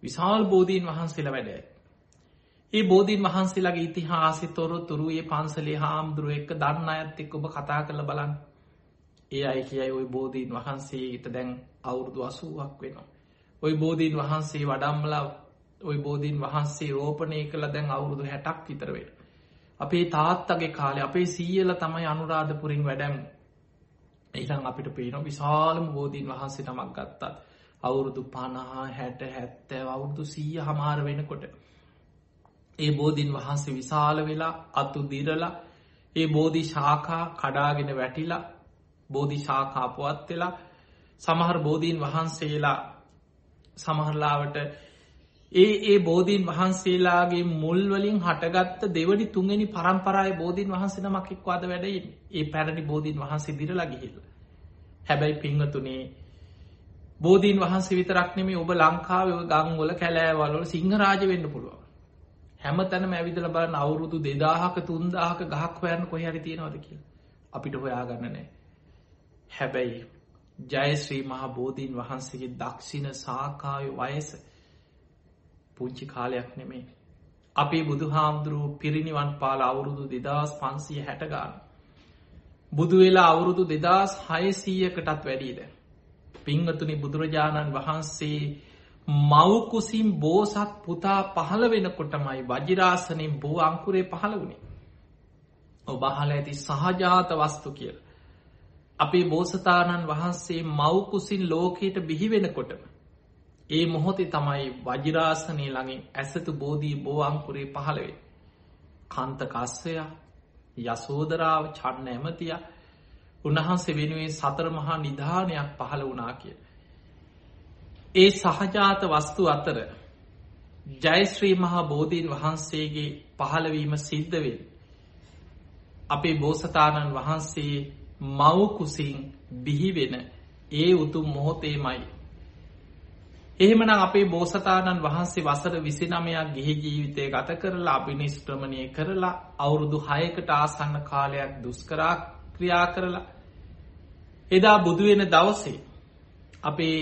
විශාල් බෝධීන් වහන්සේලා වැඩ ඒ බෝධීන් වහන්සේලාගේ ඉතිහාසි තොරු තුරුයේ පන්සලේ හාමුදුරුව එක්ක දන්න ඇත් එක් ඔබ කතා කළ බලන්න. ඒ අයි කියයි ඔයි බෝධීන් වහන්සේට දැන් අවුරුදු අසුවක් වෙනවා. ඔයි බෝධීන් වහන්සේ වඩම්මලා ඔයි බෝධීන් වහන්සේ රෝපනය කළ දැන් අවුරුදු හැටක් විතරවෙට අපේ තාත්තගේ කාලෙ අපේ සීයල තමයි අනුරාධපුරින් වැඩැම්. එහිතන් අපිට පේන විශාලම බෝධීන් වහන්සේ නමක් ගත්තත් අවුරුදු පණහා හැට හැත්තෑ අවුරුදු සීය හමාර වෙනකොට ඒ බෝධීන් වහන්සේ විශාල වෙලා අත්තු දිරලා ඒ බෝධි ශාකා කඩාගෙන වැටිලා බෝධි ශාකාපුවත් වෙලා සමහර බෝධීන් වහන්සේලා සමහරලාවට ඒ ඒ බෝධීන් වහන්සේලාගේ මුල්වලින් හටගත්ත දෙවනි තුන්ගනි පරම්පරාය බෝධීන් වහන්සේ නමක්ෙක් වද වැඩයින් ඒ පැරණි බෝධීන් වහන්සේ දිරලා ගිහිල්ල. හැබැයි පිංහතුනේ බෝධීන් වහන්සේ විතරක් නෙමේ ඔබ ලංකාව ගංගොල කැලෑවලට සිංහරාජ වෙන්න පුළුව. හැම තැනම ඇවිදල බලන්න අවුරුදු දෙදාහක තුන්දාහක ගහක් හොයන්න කොහරි තියෙනවද කිය අපිට හොයාගන්න නෑ. හැබැයි ජයශ්‍රී මහා බෝධීන් වහන්සේගේ දක්ෂිණ සාකාය වයස පුංචි කාලයක් නෙමේ. අපේ බුදු හාමුදුරුව පිරිනිවන් පාල අවුරුදු දෙදස් පන්සිය හැටගාන. බුදු වෙලා අවුරුදු දෙදස් හයසීයකටත් වැඩීද. පිංහතුනි බුදුරජාණන් වහන්සේ මවකුසින් බෝසත් පුතා පහළ වෙනකොටමයි වජිරාසනින් බෝ අංකුරේ පහළ වුණේ. ඔබහල ඇති සහජාත වස්තු කියල. අපේ බෝසතාණන් වහන්සේ මවකුසින් ලෝකයට බිහිවෙනකොටම ඒ මොහොතේ තමයි වජිරාසනය ළඟින් ඇසතු බෝධී බෝවංකුරේ පහළවේ. කන්තකස්සය යසෝදරාව චන්න ඇමතිය උන්වහන්සේ වෙනුවෙන් සතර මහා නිධානයක් පහළ වනා කිය. ඒ සහජාත වස්තු අතර ජයශ්‍රී මහා බෝධීන් වහන්සේගේ පහළවීම සිද්ධවෙන්. අපේ බෝසතාණන් වහන්සේ මවකුසින් බිහිවෙන ඒ උතුම් මොහොතේමයි එහෙමනම් අපේ බෝසතාණන් වහන්සේ වසර විසිනමයක් ගිහි ජීවිතය ගත කරලා අභිනිස්ට්‍රමණය කරලා අවුරුදු හයකට ආසන්න කාලයක් දුස්කරා ක්‍රියා කරලා එදා බුදුවෙන දවසේ අපේ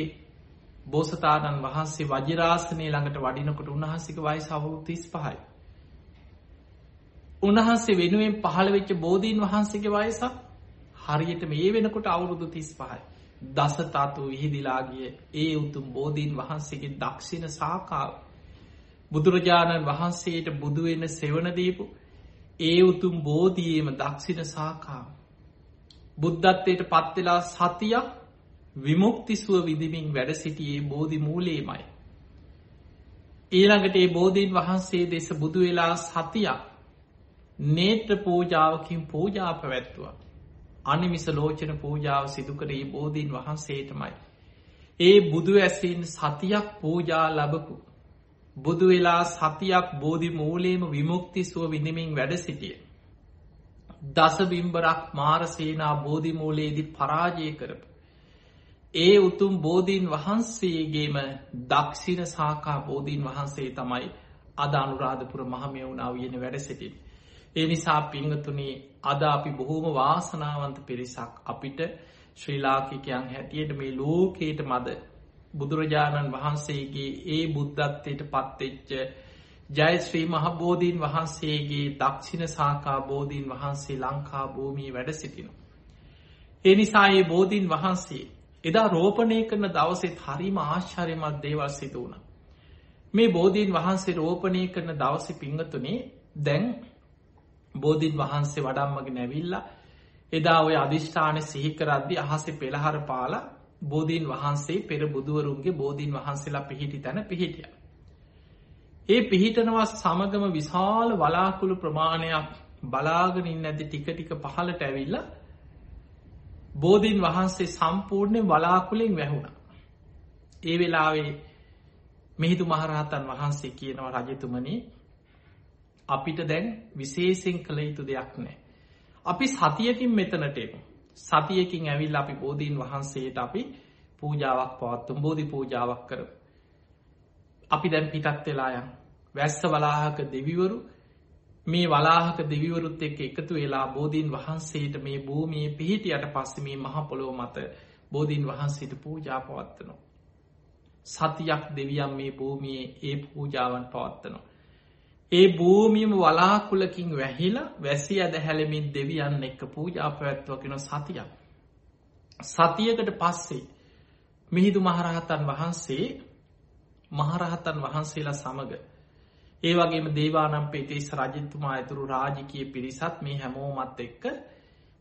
බෝසතාණන් වහන්සේ වජරාසනය ළඟට වඩිනකොට උන්හන්සික වයි සවුරු තිස් පහයි. උන්වහන්සේ වෙනුවෙන් පහළ වෙච්ච බෝධීන් වහන්සේගේ වයසක් හරියට මේ වෙනකොට අවුරුදු තිස් පහයි. දසතතු විහිදිලාගිය ඒ උතුම් බෝධීන් වහන්සේගේ දක්ෂිණ සාකාව බුදුරජාණන් වහන්සේට බුදුවෙන්න සෙවනදීපු ඒ උතුම් බෝධියේම දක්ෂිණ සාකාව බුද්ධත්වයට පත්වෙලා සතියක් විමුක්තිසුව විදිමින් වැඩ සිටියේ බෝධි මූලේමයි. ඊළඟට ඒ බෝධීන් වහන්සේ දෙස බුදු වෙලා සතියක් නේත්‍ර පූජාවකින් පූජා පැවැත්තුවා. අනිමිස ලෝචන පූජාව සිදුකරේ බෝධීන් වහන්සේටමයි. ඒ බුදු ඇසින් සතියක් පූජා ලබපු. බුදු වෙලා සතියක් බෝධි මූලේම විමුක්ති සුව විඳමින් වැඩ සිටිය. දස බිම්බරක් මාරසේනා බෝධිමූලයේදි පරාජය කරපු. ඒ උතුම් බෝධීන් වහන්සේගේම දක්ෂින සාකා බෝධීන් වහන්සේ තමයි අද අනුරාධපුර මහමයවුණාව කියන වැඩ සිටින්. ඒ නිසා පිංහතුනේ අද අපි බොහෝම වාසනාවන්ත පිරිසක් අපිට ශ්‍රී ලාකිකයන් හැටියට මේ ලෝකයට මද බුදුරජාණන් වහන්සේගේ ඒ බුද්ධත්වයට පත්තෙච්ච ජයශ්‍රී මහබෝධීන් වහන්සේගේ දක්ෂිණ සාකා බෝධීන් වහන්සේ ලංකා භූමී වැඩ සිටිනු. ඒ නිසා ඒ බෝධීන් වහන්සේ එදා රෝපණය කරන දවසෙත් හරිම ආශ්චර්යමත් දේවල් සිදු වුණ. මේ බෝධීන් වහන්සේ රෝපණය කරන දවස පිංහතුනේ දැන් බෝධීන් වහන්සේ වඩම්මගෙන නැවිල්ලා එදා ඔය අධිෂ්ඨාන සිහිකරද්දි අහස පෙළහර පාල බෝධීන් වහන්සේ පෙර බුදුවරුන්ගේ බෝධීන් වහන්සේලා පිහිටි තැන පිහිටිය. ඒ පිහිටනවා සමගම විශාල වලාකුළු ප්‍රමාණයක් බලාගෙනින් ඇති ටික ටික පහලට ඇවිල්ල බෝධීන් වහන්සේ සම්පූර්ණය වලාකුලින් වැැහුණ. ඒ වෙලාවේ මෙහිදු මහරහතන් වහන්සේ කියනවා රජතුමනි අපිට දැන් විශේසිෙන් කළ යුතු දෙයක් නෑ. අපි සතියකින් මෙතනට එමු. සතියකින් ඇවිල් අපි බෝධීන් වහන්සේට අපි පූජාවක් පවත්තුම් බෝධි පූජාවක් කර. අපි දැන් පිටත් වෙලායන් වැස්ස වලාහක දෙවිවරු මේ වලාහක දෙවිවරුත් එක්ක එකතු වෙලා බෝධීන් වහන්සේට මේ භූමිය පිහිටියට පස්ස මේ මහපොළොව මත බෝධීන් වහන්සේට පූජා පවත්වනවා. සතියක් දෙවියම් මේ භූමියයේ ඒ පූජාවන් පවත්වනවා. ඒ භූමියම වලාකුලකින් වැහිලා වැසි අද හැළමින් දෙවියන්න එක්ක පූජා පැවැත්වකෙන සතියක්. සතියකට පස්සේ මිහිදු මහරහතන් වහන්සේ මහරහතන් වහන්සේලා සමඟ ඒ වගේම දේවානම් පේතිස් රජතුමා ඇතුරු රාජිකය පිරිසත් මේ හැමෝමත් එක්ක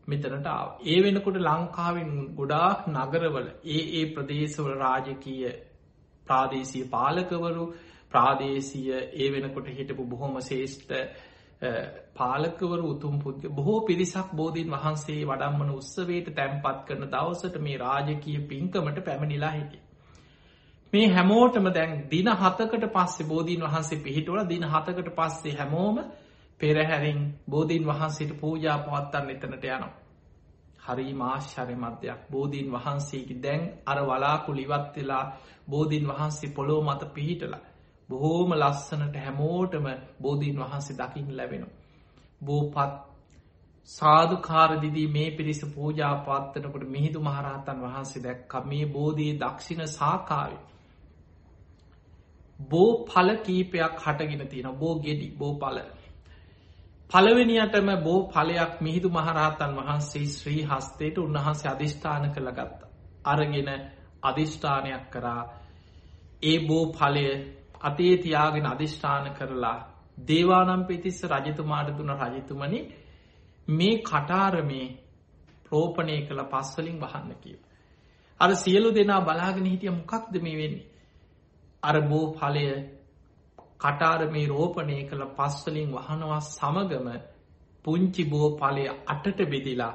මෙතනට ඒ වෙනකොට ලංකාවෙන් ගොඩාක් නගරවල ඒ ඒ ප්‍රදේශවල රාජකීය ප්‍රාදේශය පාලකවරු ප්‍රාදේශීය ඒ වෙනකොට හිටපු බොහොම ශේෂ්ඨ පාලකවරු උතුම් පුද්ග බොහෝ පිරිසක් බෝධීන් වහන්සේ වඩම්මන උත්සවයට තැන්පත් කරන දවසට මේ රාජකය පින්කමට පැමිණිලා හිටිය. මේ හැමෝටම දැන් දින හතකට පස්සේ බෝධීන් වහන්සේ පිහිටවල දින හතකට පස්සේ හැමෝම පෙරහැරින් බෝධීන් වහන්සේට පූජා පවත්තන්න එතනට යනවා. හරි මාශ්චරය මධ්‍යයක් බෝධීන් වහන්සේකි දැන් අර වලාකුල ඉවත් වෙලා බෝධීන් වහන්සේ පොළෝ මත පිහිටලා බොහෝම ලස්සනට හැමෝටම බෝධීන් වහන්සේ දකිින් ලැබෙන. බෝපත් සාධකාරදිදී මේ පිරිස පූජා පත්වනකට මිහිදු මහරහතන් වහන්සේ දැක්ක මේ බෝධී දක්ෂිණ සාකාව. බෝ පල කීපයක් හටගෙන තියෙන බෝ ගෙඩි බෝ පල. පළවෙනියටම බෝ පලයක් මිහිදු මහරහතන් වහන්සේ ශ්‍රී හස්තයට උන්වහන්සේ අධිෂ්ඨාන කළ ගත්ත. අරගෙන අධිෂ්ඨානයක් කරා ඒ බෝ පලය අතේ තියාගෙන අධිෂ්ඨාන කරලා දේවානම් පිතිස්ස රජතුමාට දුන රජතුමනි මේ කටාරමේ ප්‍රෝපණය කළ පස්වලින් වහන්න කියව. අර සියලු දෙනා බලාගෙන හිටිය මොකක්ද මේ වෙන්නේ. අර බෝ පලය කටාරමේ රෝපණය කළ පස්වලින් වහනවා සමගම පුංචි බෝ පලය අටට බෙදිලා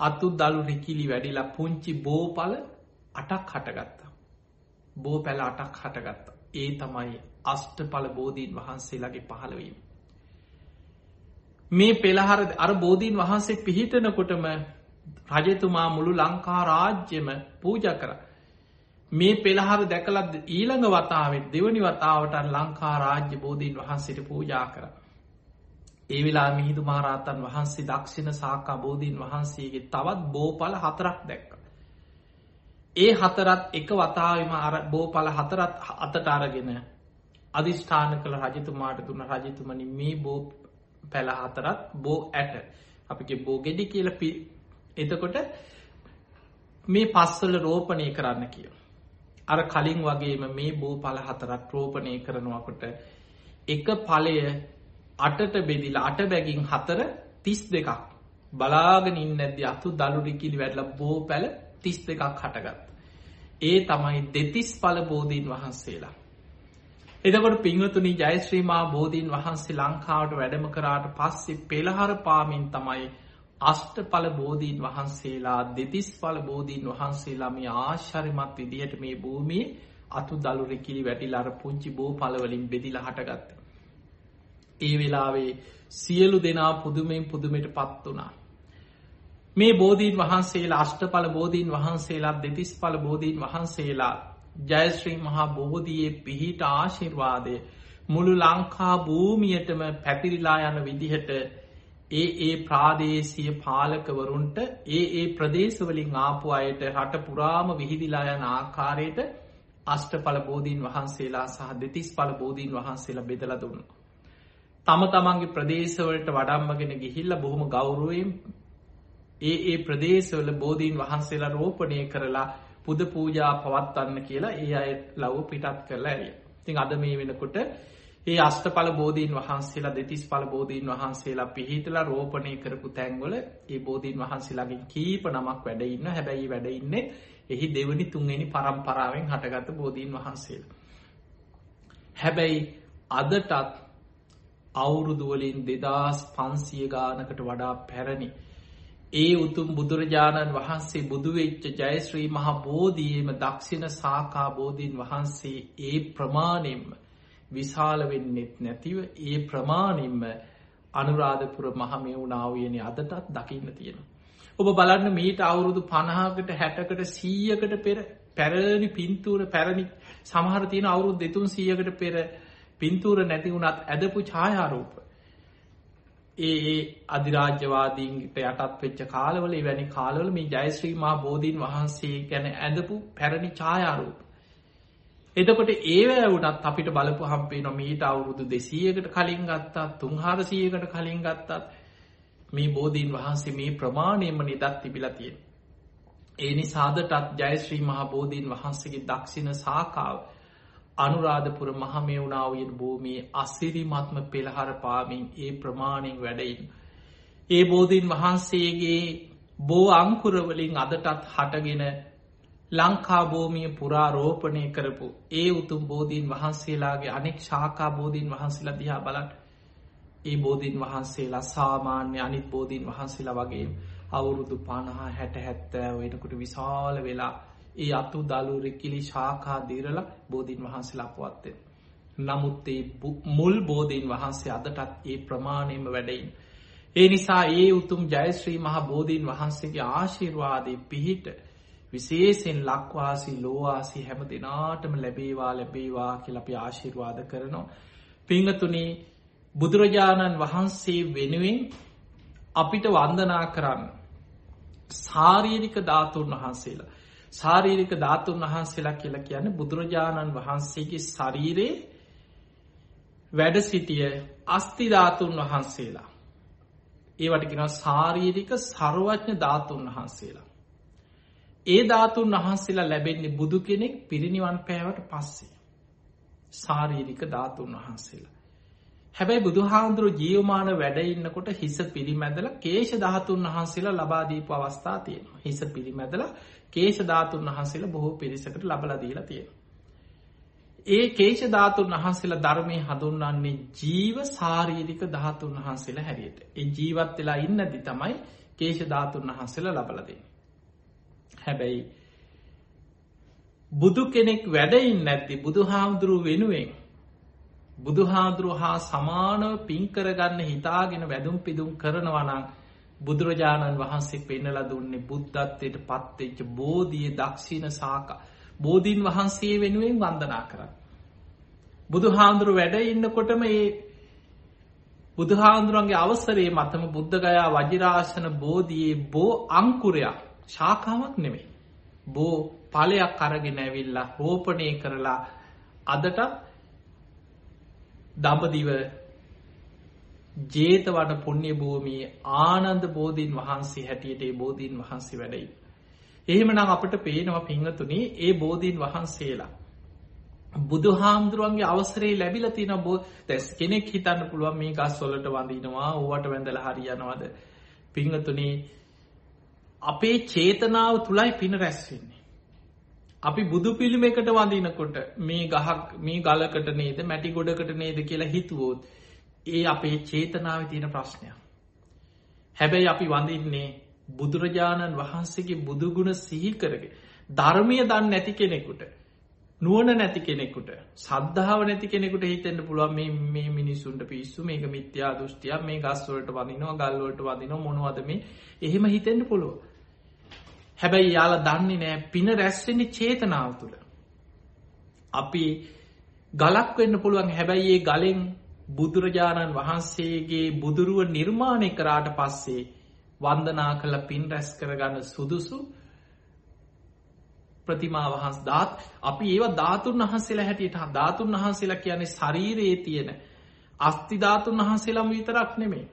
අතු දළු රිකිලි වැඩිලා පුංචි බෝපල අටක් හටගත්තා. බෝ පැල අටක් හටගත්තා. ඒ තමයි අෂ්ටඵල බෝධීන් වහන්සේලාගේ පහළවීම. මේ පෙළහර අර බෝධීන් වහන්සේ පිහිටනකොටම රජතුමා මුළු ලංකා රාජ්‍යම පූජ කර. මේ පෙළහර දැකලත් ඊළඟ වතාවෙත් දෙවනි වතාවට ලංකා රාජ්‍ය බෝධීන් වහන්සේට පූජා කර. ඒ වෙලා මිහිදු මහරහතන් වහන්සේ දක්ෂිණ සාකා බෝධීන් වහන්සේගේ තවත් බෝපල හතරක් දැක්ක. ඒ හතරත් එක වතාවම අර බෝපල හතරත් අතට අරගෙන අධිෂ්ඨාන කළ රජතුමාට දුන්න රජතුමනි මේ බෝ පැල හතරත් බෝ ඇට අපිගේ බෝ ගෙඩි කියල පි එතකොට මේ පස්සල රෝපණය කරන්න කිය. අර කලින් වගේම මේ බෝ පල හතරත් රෝපණය කරනවාකොට එක පලය අටට බෙදිලා අට බැගින් හතර තිස් දෙකක් බලාගෙන ඉන්න ඇද අතු දළුරිකිලි වැඩල බෝ පැල තිස් දෙකක් හටගත්. ඒ තමයි දෙතිස් පල බෝධීන් වහන්සේලා. එදකොට පිංහතුනි ජයශ්‍රීමා බෝධීන් වහන්සේ ලංකාවට වැඩම කරාට පස්සේ පෙළහර පාමින් තමයි අෂ්ට පල බෝධීන් වහන්සේලා දෙතිස් පල බෝධීන් වහන්සේලා මේ ආශ්චරිමත් විදිහට මේ භූමියේ අතු දළුරකිලි වැටිලාර පුංචි බෝ පලවලින් බෙදිල හටගත්ත. ඒ වෙලාවේ සියලු දෙනා පුදුමෙන් පුදුමට පත් වනා. මේ බෝධීන් වහන්සේලා අෂ්ටඵල බෝධීන් වහන්සේලා දෙතිස් පල බෝධීන් වහන්සේලා ජයශ්‍රී මහා බෝධයේ පිහිට ආශිර්වාදය මුළු ලංකා භූමියටම පැතිරිලා යන විදිහට ඒ ඒ ප්‍රාදේශය පාලකවරුන්ට ඒ ඒ ප්‍රදේශවලින් ආපු අයට රට පුරාම විහිදිලා යන ආකාරයට අෂ්ට පල බෝධීන් වහන්සේලා සහ දෙතිස් පල බෝධීන් වහන්සේලා බෙදල දුන්න. තම තමන්ගේ ප්‍රදේශවලට වඩම්මගෙන ගිහිල්ල බොහොම ගෞරුවයෙන් ඒ ඒ ප්‍රදේශවල බෝධීන් වහන්සේලා රෝපණය කරලා පුද පූජා පවත්වන්න කියලා ඒ අය ලව්ව පිටත් කරලා ඇරිය. තින් අද මේ වෙනකොට ඒ අස්ටපල බෝධීන් වහන්සේලා දෙතිස් පල බෝධීන් වහන්සේලා පිහිටලා රෝපණය කරපු තැන්වල ඒ බෝධීන් වහන්සේලාගේ කීප නමක් වැඩඉන්න හැබැයි වැඩඉන්නේ එහි දෙවනි තුන්වෙනි පරම්පරාවෙන් හටගත බෝධීන් වහන්සේල. හැබැයි අදටත් අවුරුදුවලින් දෙදස් පන්සිය ගානකට වඩා පැරණි. ඒ උතුම් බුදුරජාණන් වහන්සේ බුදුවෙච්ච ජයශ්‍රී මහා බෝධියම දක්ෂිණ සාකා බෝධීන් වහන්සේ ඒ ප්‍රමාණයෙන්ම විශාල වෙන්නෙත් නැතිව ඒ ප්‍රමාණින්ම අනුරාධපුර මහමෙවුනාවයන අදටත් දකින්න තියෙන. ඔබ බලන්න මීට අවුරුදු පණහාකට හැටකට සීයකට පෙර පැරණි පින්තූර පැරණි සමහර තියෙන අවුරුදු දෙතුන් සීයකට පෙර පින්තූර නැති වුණත් ඇදපු ඡායාරූප. ඒ ඒ අධිරාජ්‍යවාදීන්ට යටත් වෙච්ච කාලවල වැනි කාලවල මේ ජයශ්‍රී මා බෝධීන් වහන්සේ ගැන ඇඳපු පැරණි ඡායාරූප. එතකොට ඒවෑ වුනත් අපිට බලපු හම්පේ නොමීට අවුරුදු දෙසීයකට කලින් ගත්තා තුන්හාරසීයකට කලින් ගත්තත් මේ බෝධීන් වහන්සේ මේ ප්‍රමාණයම නිදත් තිබිලතියෙන්. ඒ නිසාදටත් ජයශ්‍රී මහා බෝධීන් වහන්සේගේ දක්ෂිණ සාකාව අනුරාධපුර මහමෙවුණාවයෙන් භූමී අස්සිරිමත්ම පෙළහර පාමින් ඒ ප්‍රමාණයෙන් වැඩයින්. ඒ බෝධීන් වහන්සේගේ බෝ අංකුරවලින් අදටත් හටගෙන ලංකාබෝමිය පුරාරෝපණය කරපු ඒ උතුම් බෝධීන් වහන්සේලාගේ අනෙක් ශාකා බෝධීන් වහන්සේලා දිහා බලට ඒ බෝධීන් වහන්සේලා සාමාන්‍ය අනිත් බෝධීන් වහන්සේලා වගේ අවුරුදු පණහා හැට හැත්තෑ වෙනකුට විශාල වෙලා ඒ අතු දලුරෙක්කිලි ශාකා දීරල බෝධීන් වහන්සේලා පවත්තේ. නමුත් ඒ මුල් බෝධීන් වහන්සේ අදටත් ඒ ප්‍රමාණයම වැඩයින්. ඒ නිසා ඒ උතුම් ජයශ්‍රී මහා බෝධීන් වහන්සේගේ ආශිර්වාදය පිහිට විශේසෙන් ලක්වාසි ලෝවාසි හැම දෙනාටම ලැබේවා ලැබේවා කියල අපි ආශිර්වාද කරනවා. පිංහතුනේ බුදුරජාණන් වහන්සේ වෙනුවෙන් අපිට වන්දනා කරන්න. සාරීරික ධාතුන් වහන්සේලා. සාරීරික ධාතුන් වහන්සේලා කියලා කියන්න බුදුරජාණන් වහන්සේගේ ශරීරයේ වැඩ සිටිය අස්තිධාතුන් වහන්සේලා. ඒවටගෙන සාරීරික සරුවඥ ධාතුන් වහන්සේලා. ඒ ධාතුන් වහන්සේලා ලැබෙන්නේ බුදු කෙනෙක් පිරිනිවන් පෑවට පස්සේ. සාරීරික ධාතුන් වහන්සේලා. හැබැයි බුදු හාමුදුරු ජියවමාන වැඩඉන්නකොට හිස පිරිමැදල කේෂ ධාතුන් වහන්සේලා ලබාදීප අවස්ථා තියෙන හිස පිරිමැදල කේෂ ධාතුන් වහන්සේලා බොහෝ පිරිසකට ලබලදීලා තියෙන. ඒ කේෂ ධාතුන් වහන්සේලා ධර්මය හඳුන්වන්නේ ජීව සාරීරික ධාතුන් වහන්සේලා හැරියට ඒ ජීවත් වෙලා ඉන්නදි තමයි කේෂ ධාතුන් වහන්සේලා ලබලදේ. හැබැයි බුදු කෙනෙක් වැඩයින් නැත්ති බුදු හාමුදුරුව වෙනුවෙන් බුදු හාදුරුව හා සමානව පින්කරගන්න හිතාගෙන වැදුම් පිදුම් කරනවනං බුදුරජාණන් වහන්සේ පෙන්නල දුන්නේ බුද්ධත්වයට පත්වෙච්ච බෝධිය දක්ෂිණ සාක බෝධීන් වහන්සේ වෙනුවෙන් වන්දනා කරන්න. බුදු හාන්දුරු වැඩ ඉන්නකොටම ඒ බුදුහාන්දුරුවන්ගේ අවසරේ මතම බුද්ධගයා වජිරාශන බෝධයේ බෝ අංකුරයක් ශාකාවක් නෙමෙයි. බෝ පලයක් අරගෙන ඇවිල්ලා රෝපණය කරලා අදට දඹදිව ජේතවට පුුණ්‍ය භූමී ආනන්ද බෝධීන් වහන්සේ හැටියට ඒ බෝධීන් වහන්සේ වැඩයි. එහෙමනම් අපට පේනවා පිංහතුනේ ඒ බෝධීන් වහන්සේලා. බුදු හාමුදුරුවන්ගේ අවසරේ ලැබිල තින බෝ තැස් කෙනෙක් හිතන්න පුළුවන් මේ ගස් සොලට වඳනවා ඕවට වැඳල හරියනවද පිංහතුනේ අපේ චේතනාව තුළයි පින රැස්වෙන්නේ. අපි බුදු පිළිම එකට වඳනකොට මේ ගහක් මේ ගලකට නේද මැටි ගොඩකට නේද කියලා හිතුවෝත් ඒ අපේ චේතනාව තියෙන ප්‍රශ්නයක්. හැබැයි අපි වඳන්නේ බුදුරජාණන් වහන්සේගේ බුදුගුණ සිහිකරගේ ධර්මය දන්න නැති කෙනෙකුට නුවන නැති කෙනෙකුට සද්ධාව නැති කෙනෙකුට හිතෙන්ට පුළුවන් මේ මිනිසුන්ට පිස්සු මේක මිත්‍යා දෘෂ්ටිය මේ ගස්වලට වදිනවා ගල්වලට වදින මොනවදම එහෙම හිතෙන්ට පුළුව හැබැයි යාල දන්නේ නෑ පින රැස්වෙන්නේ චේතනාව තුළ. අපි ගලක් වෙන්න පුළුවන්. හැබැයි ඒ ගලෙන් බුදුරජාණන් වහන්සේගේ බුදුරුව නිර්මාණය කරාට පස්සේ වන්දනා කළ පින් රැස් කරගන්න සුදුසු ප්‍රතිමා වහන්ස් දාත් අපි ඒවා ධාතුන් වහන්සේලා හැටියට ධාතුන් වහන්සේලා කියන්නේ ශරීරයේ තියෙන අස්තිධාතුන් වහන්සේලම් විතරක් නෙමේ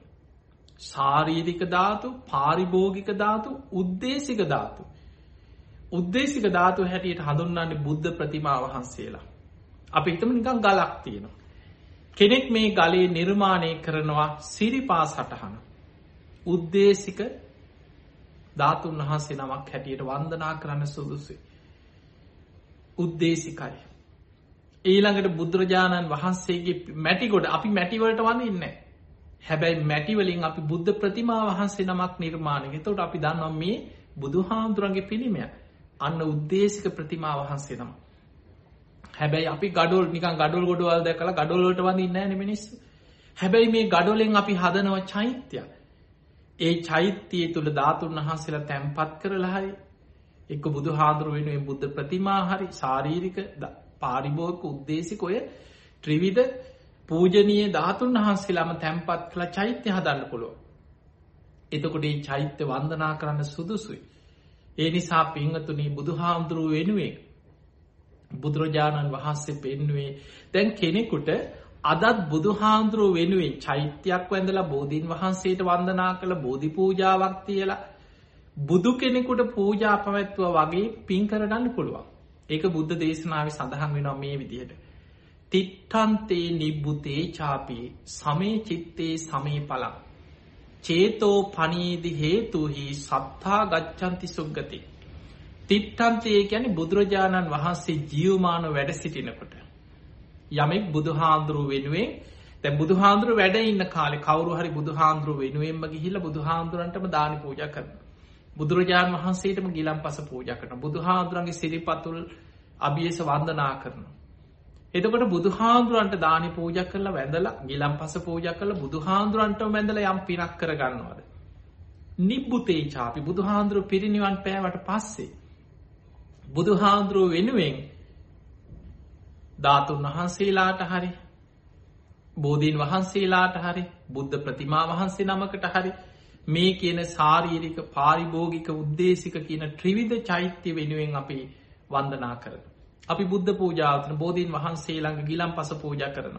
ශාරීරික ධාතු පාරිභෝගික ධාතු උද්දේශික ධාතු. උද්දේශික ධාතු හැටියට හඳුන්න්නන්නේ බුද්ධ ප්‍රතිමා වහන්සේලා. අපි හිතම නිකං ගලක් තියෙනවා. කෙනෙක් මේ ගලේ නිර්මාණය කරනවා සිරිපා සටහන. උද්දේශික ධාතුන් වහන්සේ නමක් හැටියට වන්දනා කරන්න සුදුසේ උද්දේශිකයි. ඊළඟට බුදුරජාණන් වහන්සේගේ මැටිගොඩ අපි මැටිවලට වන්න ඉන්න හැබැයි මැටිවලින් අපි බුද්ධ ප්‍රතිමා වහන්සේ නමක් නිර්මාණය තොට අපි දන්නම් මේ බුදු හාමුදුරන්ගේ පිළිමය. අන්න උද්දේශික ප්‍රතිමා වහන්සේ නම හැබැයි අපි ගඩොල් නිකන් ගඩොල් ගොඩවල් දැකල ගඩොල්ලට වඳ ඉන්න මිනිස් හැබැයි මේ ගඩොලෙන් අපි හදනව චෛත්‍යය. ඒ චෛත්‍යය තුළ ධාතුන් වහන්සේලා තැන්පත් කරලහරි එක බුදු හාදුර වෙනුවෙන් බුද්ධ ප්‍රතිමා හරි ශාරීරික පාරිභෝක උද්දේශි කොය ත්‍රිවිධ පූජනය ධාතුන් වහන්සේලාම තැන්පත් කළ චෛත්‍ය හදන්න පුළුව එතකොට ඒ චෛත්‍ය වන්දනා කරන්න සුදුසුයි. ඒ නිසා පිංහතුනී බුදු හාමුදුරුව වෙනුවෙන් බුදුරජාණන් වහන්සේ පෙන්නුවේ දැන් කෙනෙකුට අදත් බුදු හාමුදුරුව වෙනුවෙන් චෛත්‍යයක් වැඳලා බෝධීන් වහන්සේට වන්දනා කළ බෝධි පූජාවක් තියලා බුදු කෙනෙකුට පූජා පවැත්ව වගේ පින් කරගන්න පුළුවන්. ඒක බුද්ධ දේශනාව සඳහන් වෙනවා මේ විදිහට. තිට්ටන්තේ නිබ්බුතේ චාපී සමේ චිත්තේ සමේ පලක් චේතෝ පනීදි හේතුහි සත්තා ගච්චන්ති සුග්ගති තිට්ටන්තේ ගැන බුදුරජාණන් වහන්සේ ජියවමාන වැඩ සිටිනකොට. යමෙක් බුදුහාන්දුරුව වෙනුවෙන් තැ බුදුහාන්දුර වැඩ ඉන්න කාලෙ කවරු හරි බුදුහාන්දුරුව වෙනුවෙන්ම ගිහිල බුදුහාන්දුරන්ටම දානි පූජ කරන බුදුරජාණන් වහන්සේටම ගිලම් පස පූජ කරන බුදුහාන්දුරන්ගේ සිරිපතුල් අභියස වන්දනා කරන එතකොට බුදුහාන්දුරන්ට දානි පූජ කරලා වැඳලා ගිලම් පස පූජ කළ බුදුහාන්දුරන්ට වැඳල යම් පිනක් කරගන්නවාද? නිබ්බුතේ චාපි බුදුහාන්දුරුව පිරිනිවන් පෑවට පස්සේ බුදුහාන්දුරුව වෙනුවෙන් ධාතුන් වහන්සේලාට හරි බෝධීන් වහන්සේලාට හරි බුද්ධ ප්‍රතිමා වහන්සේ නමකට හරි මේ කියන සාරීරික පාරිභෝගික උද්දේශික කියන ත්‍රිවිධ චෛත්‍ය වෙනුවෙන් අපි වන්දනා කරන. අපි බුද්ධ පූජාවතන බෝධීන් වහන්සේ ළඟ ගිලම් පස පූජ කරන.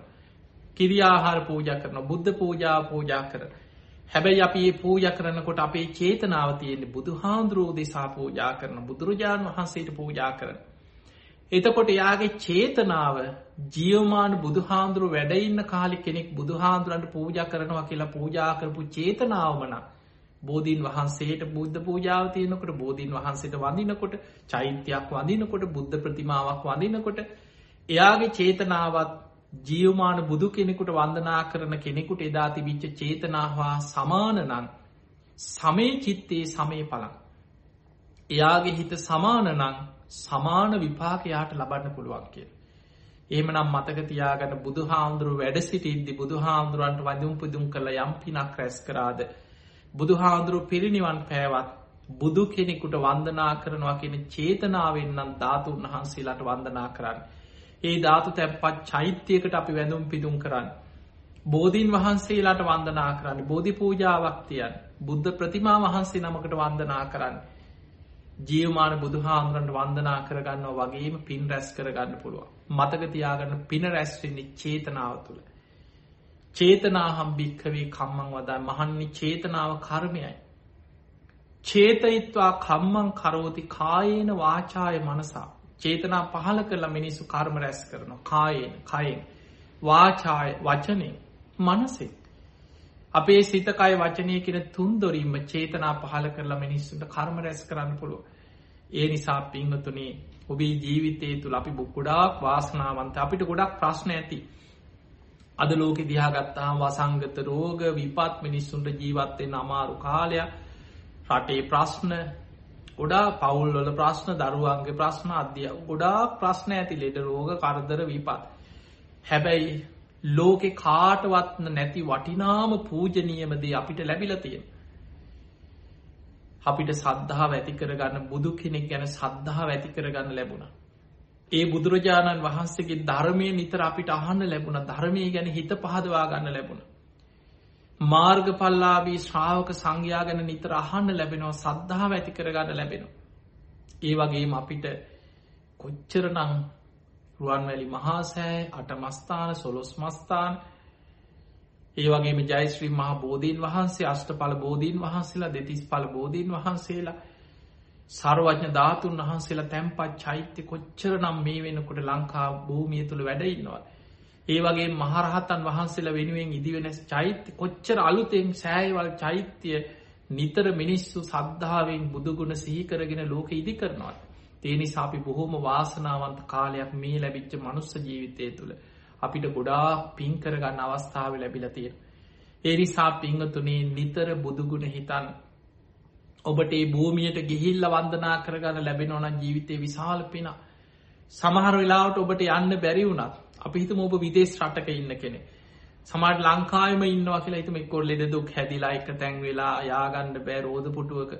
කිරියාහාර පූජ කරන බුද්ධ පූජා පූජා කරන. හැබැයි අපි ඒ පූජ කරනකොට අපේ චේතනාව තියෙන්නේ බුදු හාන්දුරෝ දෙසා පූජා කරන බුදුරජාණන් වහන්සේට පූජා කරන. එතකොට එයාගේ චේතනාව ජියවමාන බුදුහාන්දුරු වැඩඉන්න කාලි කෙනෙක් බුදුහාන්දුරන්ට පූජ කරනවා කියලා පූජා කරපු චේතනාවමන බෝධීන් වහන්සේට බුද්ධ පූජාව තියනකොට බෝධීන් වහන්සේට වඳනකොට චෛත්‍යයක් වඳනකොට බුද්ධ ප්‍රතිමාවක් වඳනකොට එයාගේ චේතනාවත් ජියවමාන බුදු කෙනෙකුට වන්දනා කරන කෙනෙකුට එදා තිබිච්ච චේතනාවා සමානනං සමේ චිත්තේ සමය පලන් එයාගේ හිත සමානනං සමාන විපාකයාට ලබන්න පුළුවන් කිය. ඒම නම් මතක තියාගට බුදු හාමුදුරුව වැඩ සිටිද්දි බුදු හාමුදුරුවන්ට වඳුම් පුදුම් කළ යම් පිනක් රැස් කරාද. බුදු හාමුදුරුව පිරිනිවන් පෑවත් බුදු කෙනෙකුට වන්දනා කරනවා කියෙන චේතනාවෙන්නම් ධාතුන් වහන්සේලාට වන්දනා කරන්න. ඒ ධාතු තැප්පත් චෛත්‍යයකට අපි වැඳුම් පිදුම් කරන්න. බෝධීන් වහන්සේලාට වන්දනා කරන්න බෝධි පූජාවක්තියන් බුද්ධ ප්‍රතිමා වහන්සේ නමකට වන්දනා කරන්න. ජියවමාන බුදුහාමුදුරන්ට වන්දනා කරගන්න වගේම පින් රැස් කරගන්න පුළුව. මතක තියාගන්න පින රැස්වෙන්නේ චේතනාව තුළ. චේතනාහම් භික්කවේ කම්මං වදා මහන්නේ චේතනාව කර්මයයි. චේතයිත්වා කම්මං කරෝති කායේන වාචාය මනසා. චේතනා පහල කරලා මිනිස්සු කර්ම රැස් කරනවා කායෙන් කයෙන් වාචාය වචනය මනසේ. අපේ සිතකයි වචනය කියෙන තුන්දොරීම චේතනා පහල කරලා මිනිස්සුන්ට කර්ම රැස් කරන්න පුළුව. ඒ නිසා පිංහතුනේ ඔබේ ජීවිතය තුළ අපි බොක්ගොඩාක් වාසනාවන්ත අපිට ගොඩක් ප්‍රශ්න ඇති. අද ලෝකෙ දිහාගත්තාම වසංගත රෝග විපත් මිනිස්සුන්ට ජීවත්තෙන් අමාරු කාලයක් රටේ ප්‍රශ්න ගොඩා පවුල්වල ප්‍රශ්න දරුවන්ගේ ප්‍රශ්න අධ්‍ය ගොඩා ප්‍රශ්න ඇති ලෙඩ රෝග කරදර විපත්. හැබැයි ලෝකෙ කාටවත්න නැති වටිනාම පූජනීයමදේ අපිට ලැබිලතියෙන්. අපිට සද්ධහා ඇති කරගන්න බුදු කෙනෙක් ගැන සද්ධහා ඇති කරගන්න ලැබුණ. ඒ බුදුරජාණන් වහන්සේගේ ධර්මය නිතර අපිට අහන්න ලැබුණ ධර්මය ගැන හිත පහදවා ගන්න ලැබුණ. මාර්ග පල්ලාබී ශ්‍රාවක සංඝයා ගැන නිතර අහන්න ලැබෙනවා සද්ධහා ඇති කරගන්න ලැබෙනවා. ඒ වගේම අපිට කොච්චර නං රුවන්වැලි මහාසෑ අටමස්ථාන සොලොස් මස්ථාන ඒ වගේම ජයිශ්‍රී මහා බෝධීන් වහන්සේ අෂ්ට පල බෝධීන් වහන්සේලා දෙතිස් පල බෝධීන් වහන්සේලා සරවඥ ධාතුන් වහන්සේලා තැන්පත් චෛත්‍ය කොච්චර නම් මේ වෙනකොට ලංකා භූමිය තුළ වැඩඉන්නවා. ඒ වගේ මහරහතන් වහන්සේලා වෙනුවෙන් ඉදිවෙන චෛත්‍ය කොච්චර අලුතෙන් සෑයිවල් චෛත්‍යය නිතර මිනිස්සු සද්ධාවෙන් බුදුගුණ සිහිකරගෙන ලෝක ඉදි කරනවා. තේනි සාපි බොහෝම වාසනාවන්ත කාලයක් මේ ලැබිච්ච මනුස්ස ජීවිතය තුළ අපිට ගොඩා පින්කරගන්න අවස්ථාව ලැබිලතිය. ඒනිසා පිංහතුනේ නිතර බුදුගුණ හිතන් ඔබට ඒ භූමියයට ගිහිල්ල වන්දනා කරගන්න ලැබෙන ඕන ජීවිතය විශාල පින සමහර වෙලාවට ඔබට යන්න බැරි වුණත් අපි හිතම ඔබ විදේශ රටක ඉන්න කෙනෙ සමට ලංකායම ඉන්නවා කියලා හිතම එක්කොල් ලෙද දුක් හැදිලා එක තැන් වෙලා යාගණ්ඩ බෑ රෝධ පුටුවක.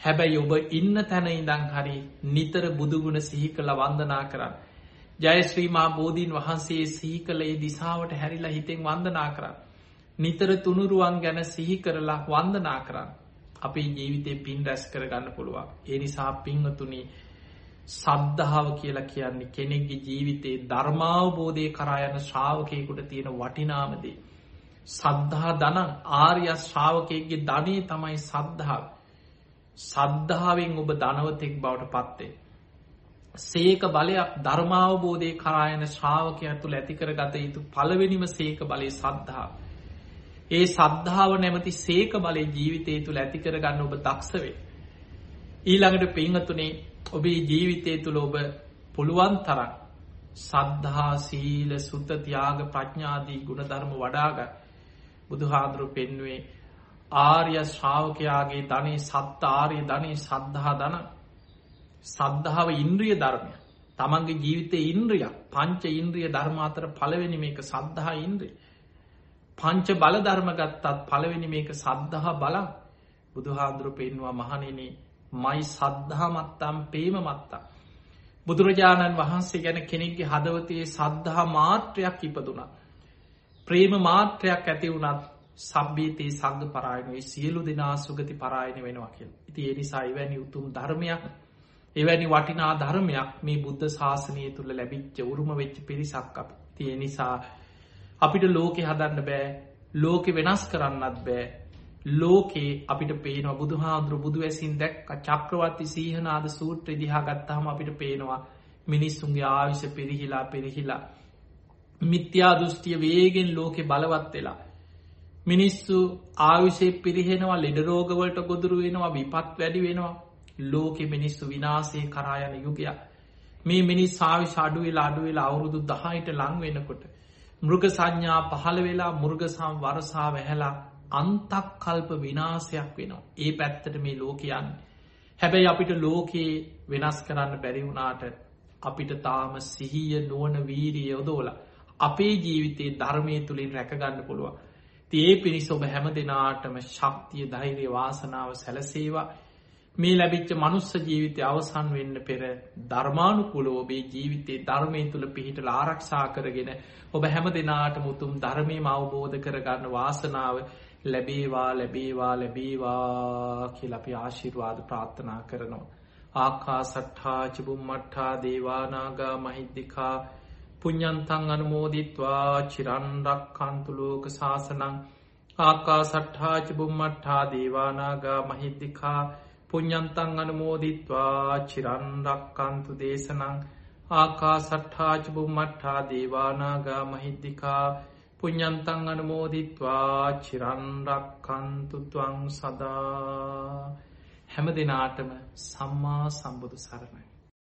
හැබැයි ඔබ ඉන්න තැන ඉඳං හරි නිතර බුදුගුණ සිහි කළ වන්දනා කරන්න. ජයශ්‍රීමා බෝධීන් වහන්සේ සිහි කළේ දිසාවට හැරිලා හිතෙන් වන්දනා කරන්න. නිතර තුනුරුවන් ගැන සිහි කරලා වන්දනා කරන්න. අපේ ජීවිතය පින් රැස් කරගන්න පුළුවන්. ඒ නිසා පිංහතුනි සද්ධාව කියලා කියන්නේ කෙනෙක්ගේ ජීවිතයේ ධර්මාවබෝධය කරායන ශ්‍රාවකයකුට තියෙන වටිනාමදේ. සද්ධහා දනන් ආර්ය ශ්‍රාවකයගේ ධනී තමයි සද්ධාව. සද්ධාවෙන් ඔබ ධනවතෙක් බවට පත්තේ. සේක බලයක් ධර්මාවබෝධය කරායන ශ්‍රාවකය තුළ ඇතිකර ගත යුතු පළවෙනිම සේක බලය සද්ධාව. ඒ සද්ධාව නැමති සේක බලය ජීවිතය තුළ ඇතිකර ගන්න ඔබ දක්ෂවේ. ඊළඟට පිංහතුනේ ඔබේ ජීවිතය තුළ ඔබ පුළුවන් තරක් සද්ධහා සීල සුත්තතියාග ප්‍රඥාදී ගුණධර්ම වඩාග බුදුහාදුරු පෙන්වේ ආර්ය ශ්‍රාවකයාගේ ධනේ සත්ත ආරය ධනේ සද්ධහා දන සද්ධාව ඉන්ද්‍රිය ධර්මය තමන්ගේ ජීවිතය ඉන්ද්‍රිය පංච ඉන්ද්‍රිය ධර්මාතර පලවෙනි මේක සද්ධහා ඉන්ද්‍රිය. පංච බල ධර්ම ගත්තත් පළවෙනි මේක සද්ධහා බලක් බුදුහාදුරු පෙන්වා මහනෙන මයි සද්ධහමත්තම් පේම මත්තා. බුදුරජාණන් වහන්සේ ගැන කෙනෙක්ගේ හදවතයේ සද්ධහා මාත්‍රයක් ඉපදුනා. ප්‍රේම මාත්‍රයක් ඇති වුණත් සබ්බීතයේ සග පරායනුවේ සියලු දෙනා සුගති පරායන වෙනවා කියල. ඉති එනිසා එවැනි උතුම් ධර්මයක් එවැනි වටිනා ධර්මයක් මේ බුද්ධ ශාසනය තුළ ලැබිච්ච උරුම වෙච්ච පිරිසක් අප තිය නිසා අපිට ලෝකෙ හදන්න බෑ ලෝකෙ වෙනස් කරන්නත් බෑ ලෝකේ අපිට පේනවා බුදු හාදුරු බුදු ඇසින් දැක් චක්‍රවත්ති සීහනාද සූත්‍ර දිහා ගත්තාහම අපිට පේනවා මිනිස්සුන්ගේ ආවිෂ පිරිහිලා පිරිහිලා මිත්‍යා දෘෂ්ටිය වේගෙන් ලෝකෙ බලවත් වෙලා මිනිස්සු ආවිෂය පිරිහෙනවා ලෙඩරෝගවලට ගොදුරු වෙනවා විපත් වැඩි වෙනවා. ලෝකෙ මිනිස්සු විනාසේ කරායන යුගයක්. මේ මිනිස් සාවිශ අඩුවෙලා අඩුවෙලා අවුරුදු දහයිට ලං වෙනකොට මෘග සංඥා පහළ වෙලා මුර්ගසම් වරසා වැහැලා අන්තක් කල්ප විනාසයක් වෙනවා. ඒ පැත්තට මේ ලෝකයන්. හැබැයි අපිට ලෝකයේ වෙනස් කරන්න බැරිවුණාට අපිට තාම සිහිය නුවන වීරිය යොදෝල. අපේ ජීවිතයේ ධර්මය තුළින් රැකගන්න පුළුව. තිඒ පිණිස් ඔබ හැම දෙනාටම ශක්තිය ධෛර්ය වාසනාව සැලසේවා මේ ලැබිච්ච මනුස්ස ජීවිතය අවසන් වෙන්න පෙර ධර්මානුකුල ඔබේ ජීවිතේ ධර්මය තුළ පිහිටල ආරක්ෂා කරගෙන ඔබ හැම දෙනාට මුතුම් ධර්මය අවබෝධ කරගන්න වාසනාව ලැබේවා ලැබේවා ලැබේවා කියලපි ආශිර්වාද ප්‍රාර්ථනා කරනවා. ආකා සට්හා චිබුම්මට්හා දේවානාගා මහිද්දිකා පුඤ්ඥන්තන් අනුමෝදිත්වා චිරන්ඩක් කන්තුලෝක ශාසනං ආකා සට්හා චිබුම්මට්හා දේවානාගා මහිද්දිකා පුඤ්ඥන්තන් අනුමෝදිත්වා චිරන්රක්කන්තු දේශනං ආකා සට්හාචබුම්මට්හා දේවානාගා මහිද්දිකා පුඤ්ඥන්තන් අනුමෝදිත්වා චිරන්රක්කන්තුතුවං සදා හැම දෙනාටම සම්මා සම්බුදු සරණයි.